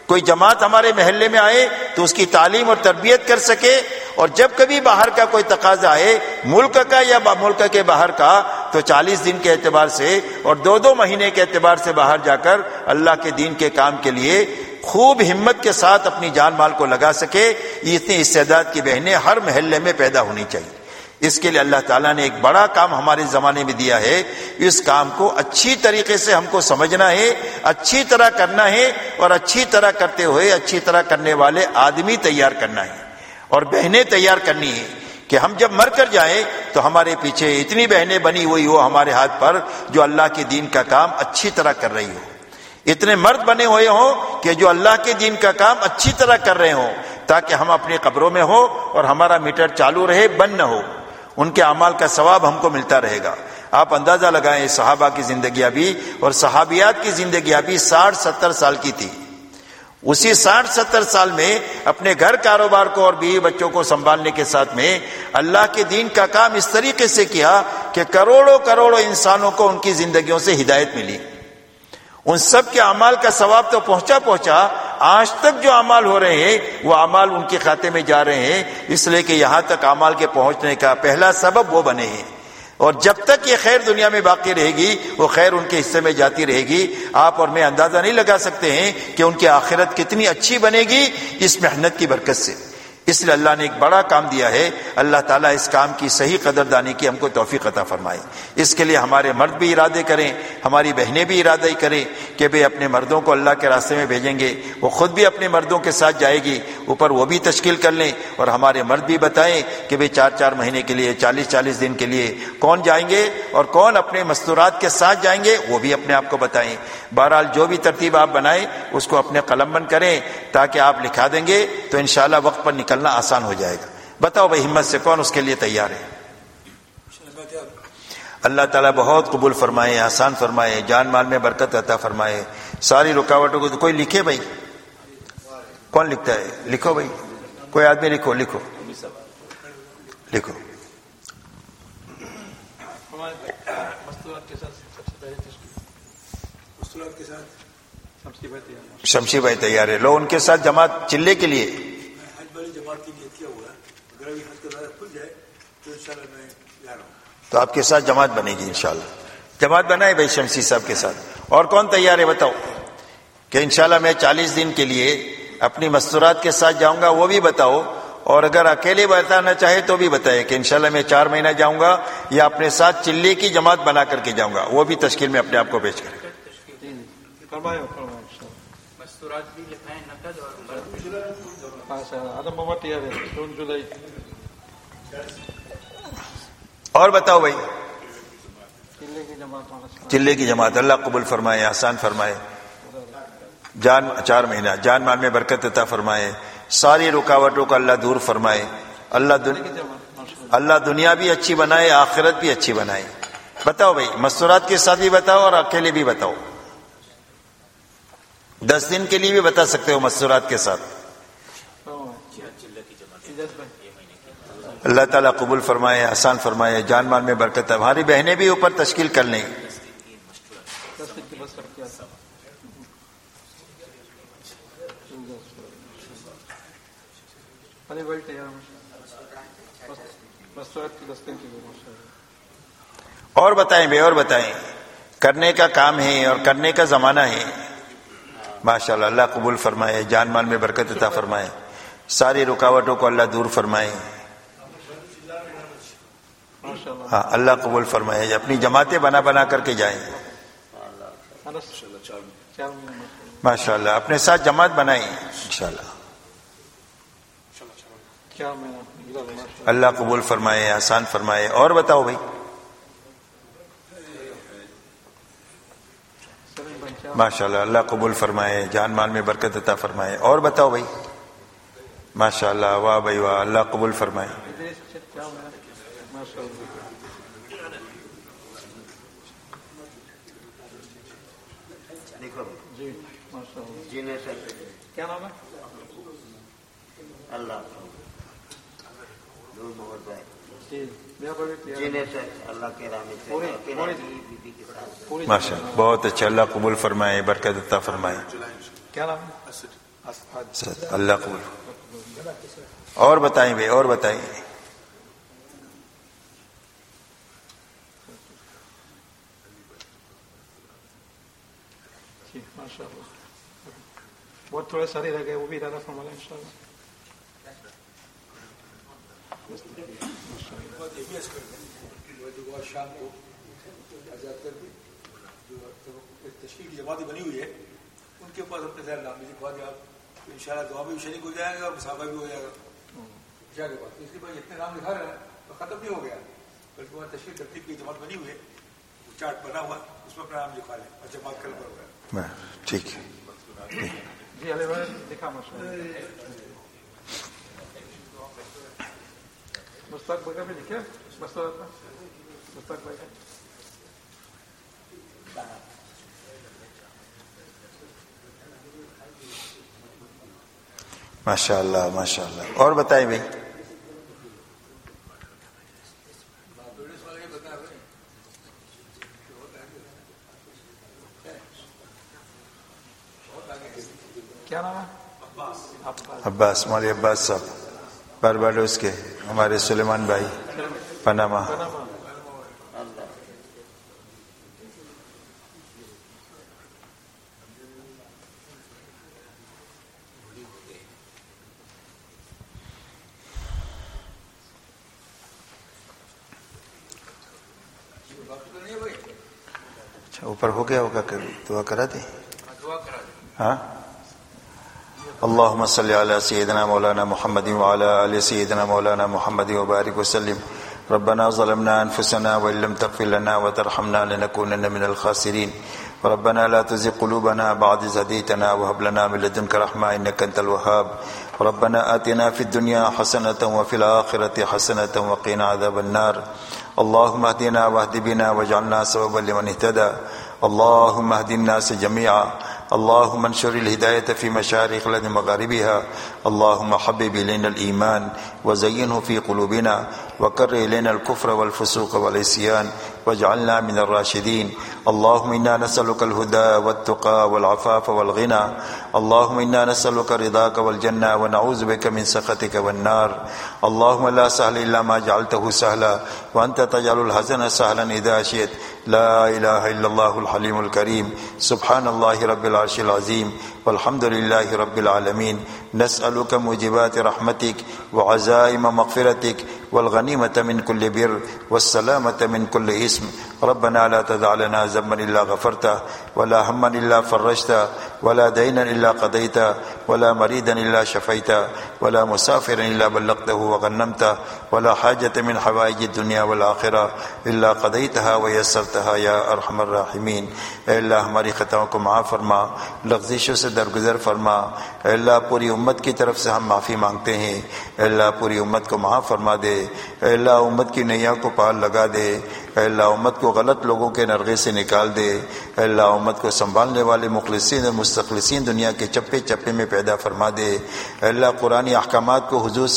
کوئی جماعت ہمارے محلے میں آئے تو اس کی تعلیم اور تربیت کر سکے اور جب کبھی باہر کا کوئی تقاضا آئے، ملک کا یا ملک کے باہر کا، تو چالیس دن کے اعتبار سے اور دو دو مہینے کے اعتبار سے باہر جا کر اللہ کے دین کے کام کے لیے خوب ہمت کے ساتھ اپنی جان مال کو لگا سکے اتنی استعداد کی بہنیں ہر محلے میں پیدا ہونی چاہیے۔ اس کے لیے اللہ تعالیٰ نے ایک بڑا کام ہمارے زمانے میں دیا ہے۔ اس کام کو اچھی طریقے سے ہم کو سمجھنا ہے، اچھی طرح کرنا ہے اور اچھی طرح کرتے ہوئے اچھی طرح کرنے والے آدمی تیار کرنا ہے۔ اور بہنیں تیار کرنی ہے کہ ہم جب مر کر جائیں تو ہمارے پیچھے اتنی بہنیں بنی ہوئی ہو ہمارے ہاتھ پر جو اللہ کے دین کا کام اچھی طرح کر رہی ہو۔ اتنے مرد بنے ہوئے ہوں کہ جو اللہ کے دین کا کام اچھی طرح کر رہے ہوں، تاکہ ہم اپنے قبروں میں ہو اور ہمارا میٹر چالو رہے، بند نہ ہو۔ ان کے اعمال کا ثواب ہم کو ملتا رہے گا۔ آپ اندازہ لگائیں، صحابہ کی زندگیاں بھی اور صحابیات کی زندگیاں بھی ساٹھ ستر سال کی تھی۔ اسی ساٹھ ستر سال میں اپنے گھر کاروبار کو اور بیوی بچوں کو سنبھالنے کے ساتھ میں اللہ کے دین کا کام اس طریقے سے کیا کہ کروڑوں کروڑوں انسانوں کو ان کی زندگیوں سے ہدایت ملی۔ ان سب کے اعمال کا ثواب تو پہنچا پہنچا، آج تک جو اعمال ہو رہے ہیں، وہ اعمال ان کے کھاتے میں جا رہے ہیں، اس لیے کہ یہاں تک اعمال کے پہنچنے کا پہلا سبب وہ بنے ہیں۔ اور جب تک یہ خیر دنیا میں باقی رہے گی، وہ خیر ان کے حصے میں جاتی رہے گی۔ آپ اور میں اندازہ نہیں لگا سکتے ہیں کہ ان کی آخرت کتنی اچھی بنے گی اس محنت کی برکت سے۔ اس لیے اللہ نے ایک بڑا کام دیا ہے۔ اللہ تعالیٰ اس کام کی صحیح قدردانی کی ہم کو توفیق عطا فرمائے۔ اس کے لیے ہمارے مرد بھی ارادے کریں، ہماری بہنیں بھی ارادہ ہی کریں کہ بھائی اپنے مردوں کو اللہ کے راستے میں بھیجیں گے۔ وہ خود بھی اپنے مردوں کے ساتھ جائے گی۔ اوپر وہ بھی تشکیل کر لیں اور ہمارے مرد بھی بتائیں کہ بھائی چار چار مہینے کے لیے، چالیس چالیس دن کے لیے کون جائیں گے اور کون اپنے مستورات کے ساتھ جائیں گے، وہ بھی اپنے آپ کو بتائیں۔ بہرحال جو بھی ترتیب آپ بنائیں، اس کو اپنے قلم بند کریں تاکہ آپ لکھا دیں گے۔ تو انشاءاللہ وقت پر نکل نکلنا آسان ہو جائے گا۔ بتاؤ بھائی ہمت سے کون اس کے لیے تیار ہے؟ اللہ تعالیٰ بہت قبول فرمائے، آسان فرمائے، جان مال میں برکت عطا فرمائے۔ ساری رکاوٹوں کو کوئی لکھے بھائی؟ کون لکھتا ہے؟ لکھو بھائی۔ کوئی آدمی لکھو لکھو۔ لکھو۔ شمشی بھائی تیار ہے۔ لو ان کے ساتھ جماعت چلے کے لیے۔ تو آپ کے ساتھ جماعت بنے گی انشاءاللہ۔ جماعت بنائے بھائی شمسی صاحب کے ساتھ۔ اور کون تیار ہے بتاؤ؟ کہ انشاءاللہ میں چالیس دن کے لیے اپنی مستورات کے ساتھ جاؤں گا وہ بھی بتاؤ۔ اور اگر اکیلے بتانا چاہے تو بھی بتائے کہ انشاءاللہ میں چار مہینہ جاؤں گا یا اپنے ساتھ چلے کی جماعت بنا کر کے جاؤں گا۔ وہ بھی تشکیل میں اپنے آپ کو پیش کرے اور بتاؤ بھائی۔ چلے کی جماعت اللہ قبول فرمائے آسان فرمائے۔ جان چار مہینہ جان مال میں برکت عطا فرمائے۔ ساری رکاوٹوں کو اللہ دور فرمائے۔ اللہ دنیا اللہ دنیا بھی اچھی بنائے آخرت بھی اچھی بنائے۔ بتاؤ بھائی مستورات کے ساتھ بھی بتاؤ اور اکیلے بھی بتاؤ۔ دس دن کے لیے بھی بتا سکتے ہو مستورات کے ساتھ۔ اللہ تعالیٰ قبول فرمائے آسان فرمائے جان مال میں برکت ہماری بہنیں بھی اوپر تشکیل کر لیں۔ اور بتائیں بھائی اور بتائیں۔ کرنے کا کام ہے اور کرنے کا زمانہ ہے۔ ماشاء اللہ اللہ قبول فرمائے جان مال میں برکت عطا فرمائے۔ ساری رکاوٹوں کو اللہ دور فرمائے۔ ہاں اللہ قبول فرمائے۔ اپنی جماعتیں بنا بنا کر کے جائیں۔ ماشاء اللہ اپنے ساتھ جماعت بنائیں۔ انشاءاللہ۔ اللہ قبول فرمائے آسان فرمائے۔ اور بتاؤ بھائی۔ ماشاء اللہ اللہ قبول فرمائے جان مال میں برکت عطا فرمائے۔ اور بتاؤ بھائی۔ ماشاء اللہ واہ بھائی واہ اللہ قبول فرمائے۔ کیا نام ہے؟ اللہ دور بھائی۔ سے اللہ کے سے ماشاء اللہ بہت اچھا۔ اللہ قبول فرمائے برکت عطا فرمائے۔ کیا نام ہے؟ اللہ قبول۔ اور بتائیں بھائی اور بتائیں جی ماشاء اللہ بہت تھوڑے سارے رہ گئے وہ بھی ارادہ فرمانا ان شاء تشکیل کی جماعتیں بنی ہوئی ہے ان کے پاس اپنے ذہن نام لکھوا دیا ان شاء اللہ دعا بھی شریک ہو جائے گا اور مسافہ بھی ہو جائے گا عشاء کے بعد اس کے بعد جتنے نام لکھا رہے ہیں تو ختم نہیں ہو گیا بلکہ وہاں تشکیل ترتیب کی جماعت بنی ہوئی ہے چارٹ بنا ہوا اس میں اپنا نام لکھوا لیں اور جماعت کل پر ہوا ہے ٹھیک ہے جی علی بھائی ماشاء اللہ بھائی کا بھی لکھے بھائی کا ماشاء اللہ ماشاء اللہ اور بتائیں بھائی کیا نام ہے عباس. مولوی عباس صاحب. بارباڈوس کے ہمارے سلیمان بھائی پناما. اچھا اوپر ہو گیا ہوگا کبھی؟ دعا کرا دیں؟ دعا کرا دیں۔ ہاں؟ اللهم صل على سيدنا مولانا محمد وعلى آل سيدنا مولانا محمد وبارك وسلم. ربنا ظلمنا أنفسنا وإن لم تغفر لنا وترحمنا لنكونن من الخاسرين. ربنا لا تزغ قلوبنا بعد إذ هديتنا وهب لنا من لدنك رحمة إنك أنت الوهاب. ربنا آتنا في الدنيا حسنة وفي الآخرة حسنة وقنا عذاب النار. اللهم اهدنا واهد بنا واجعلنا سببا لمن اهتدى. اللهم اهد الناس جميعا. اللهم انشر الهداية في مشارق الأرض مغاربها. اللهم حبب إلينا الإيمان وزينه في قلوبنا وكره إلينا الكفر والفسوق والعصيان واجعلنا من الراشدين. اللهم إنا نسألك الهدى والتقى والعفاف والغنى اللهم إنا نسألك رضاك والجنة ونعوذ بك من سخطك والنار. اللهم لا سهل إلا ما جعلته سهلا وأنت تجعل الحزن سهلا إذا شئت. لا إله إلا الله الحليم الكريم. سبحان الله رب العرش العظيم. والحمد لله رب العالمين. نسألك موجبات رحمتك وعزائم مغفرتك والغنيمة من كل بر والسلامة من كل اسم. ربنا لا تدع لنا ذنبا إلا غفرته ولا هما إلا فرجته ولا دينا إلا قضيته ولا مريدا إلا شفيته ولا مسافرا إلا بلغته وغنمته ولا حاجة من حوائج الدنيا والآخرة إلا قضيتها ويسرتها يا أرحم الراحمين اے اللہ ہماری خطاؤں کو معاف فرما، لغزشوں سے درگزر فرما۔ اے اللہ پوری امت کی طرف سے ہم معافی مانگتے ہیں۔ اے اللہ پوری امت کو معاف فرما دے۔ اے اللہ امت کی نیا کو پال لگا دے۔ اے اللہ امت کو غلط لوگوں کے نرغے سے نکال دے۔ اے اللہ امت کو سنبھالنے والے مخلصین اور مستقلصین دنیا کے چپے چپے میں پیدا فرما دے۔ اے اللہ قرآن احکامات کو حضور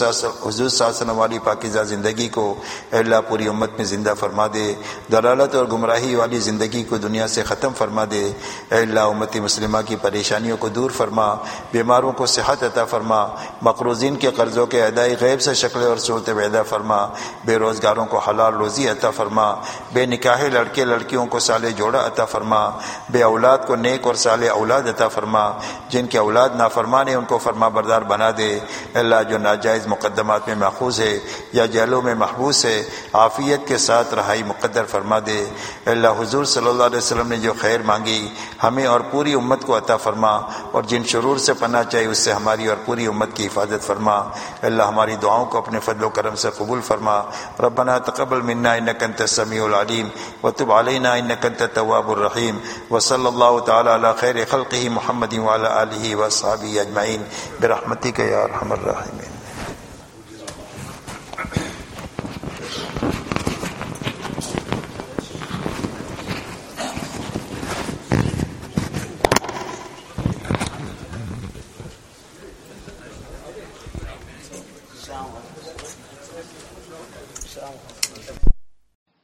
حضور ساسن والی پاکیزہ زندگی کو اے اللہ پوری امت میں زندہ فرما دے۔ دلالت اور گمراہی والی زندگی کو دنیا سے ختم فرما دے۔ اے اللہ امت مسلمہ کی پریشانیوں کو دور فرما، بیماروں کو صحت عطا فرما، مقروضین کے قرضوں کے ادائی غیب سے شکل اور صورت پیدا فرما۔ بے روزگاروں کو حلال روزی عطا فرما۔ بے نکاح لڑکے لڑکیوں کو سال جوڑا عطا فرما، بے اولاد کو نیک اور سال اولاد عطا فرما، جن کے اولاد نافرمان ہے ان کو فرما بردار بنا دے۔ اللہ جو ناجائز مقدمات میں محفوظ ہے یا جیلوں میں محبوس ہے، عافیت کے ساتھ رہائی مقدر فرما دے۔ اللہ حضور صلی اللہ علیہ وسلم نے جو خیر مانگی، ہمیں اور پوری امت کو عطا فرما۔ اور جن شرور سے پناہ چاہیے اس سے ہماری اور پوری امت کی حفاظت فرما۔ اللہ ہماری دعاؤں کو اپنے فضل و کرم سے قبول فرما۔ ربنا تقبل منا انك انت السميع العليم. وتب علينا انك انت التواب الرحيم. وصلى الله تعالى على خير خلقه محمد وعلى اله وصحبه اجمعين برحمتك يا ارحم الراحمين.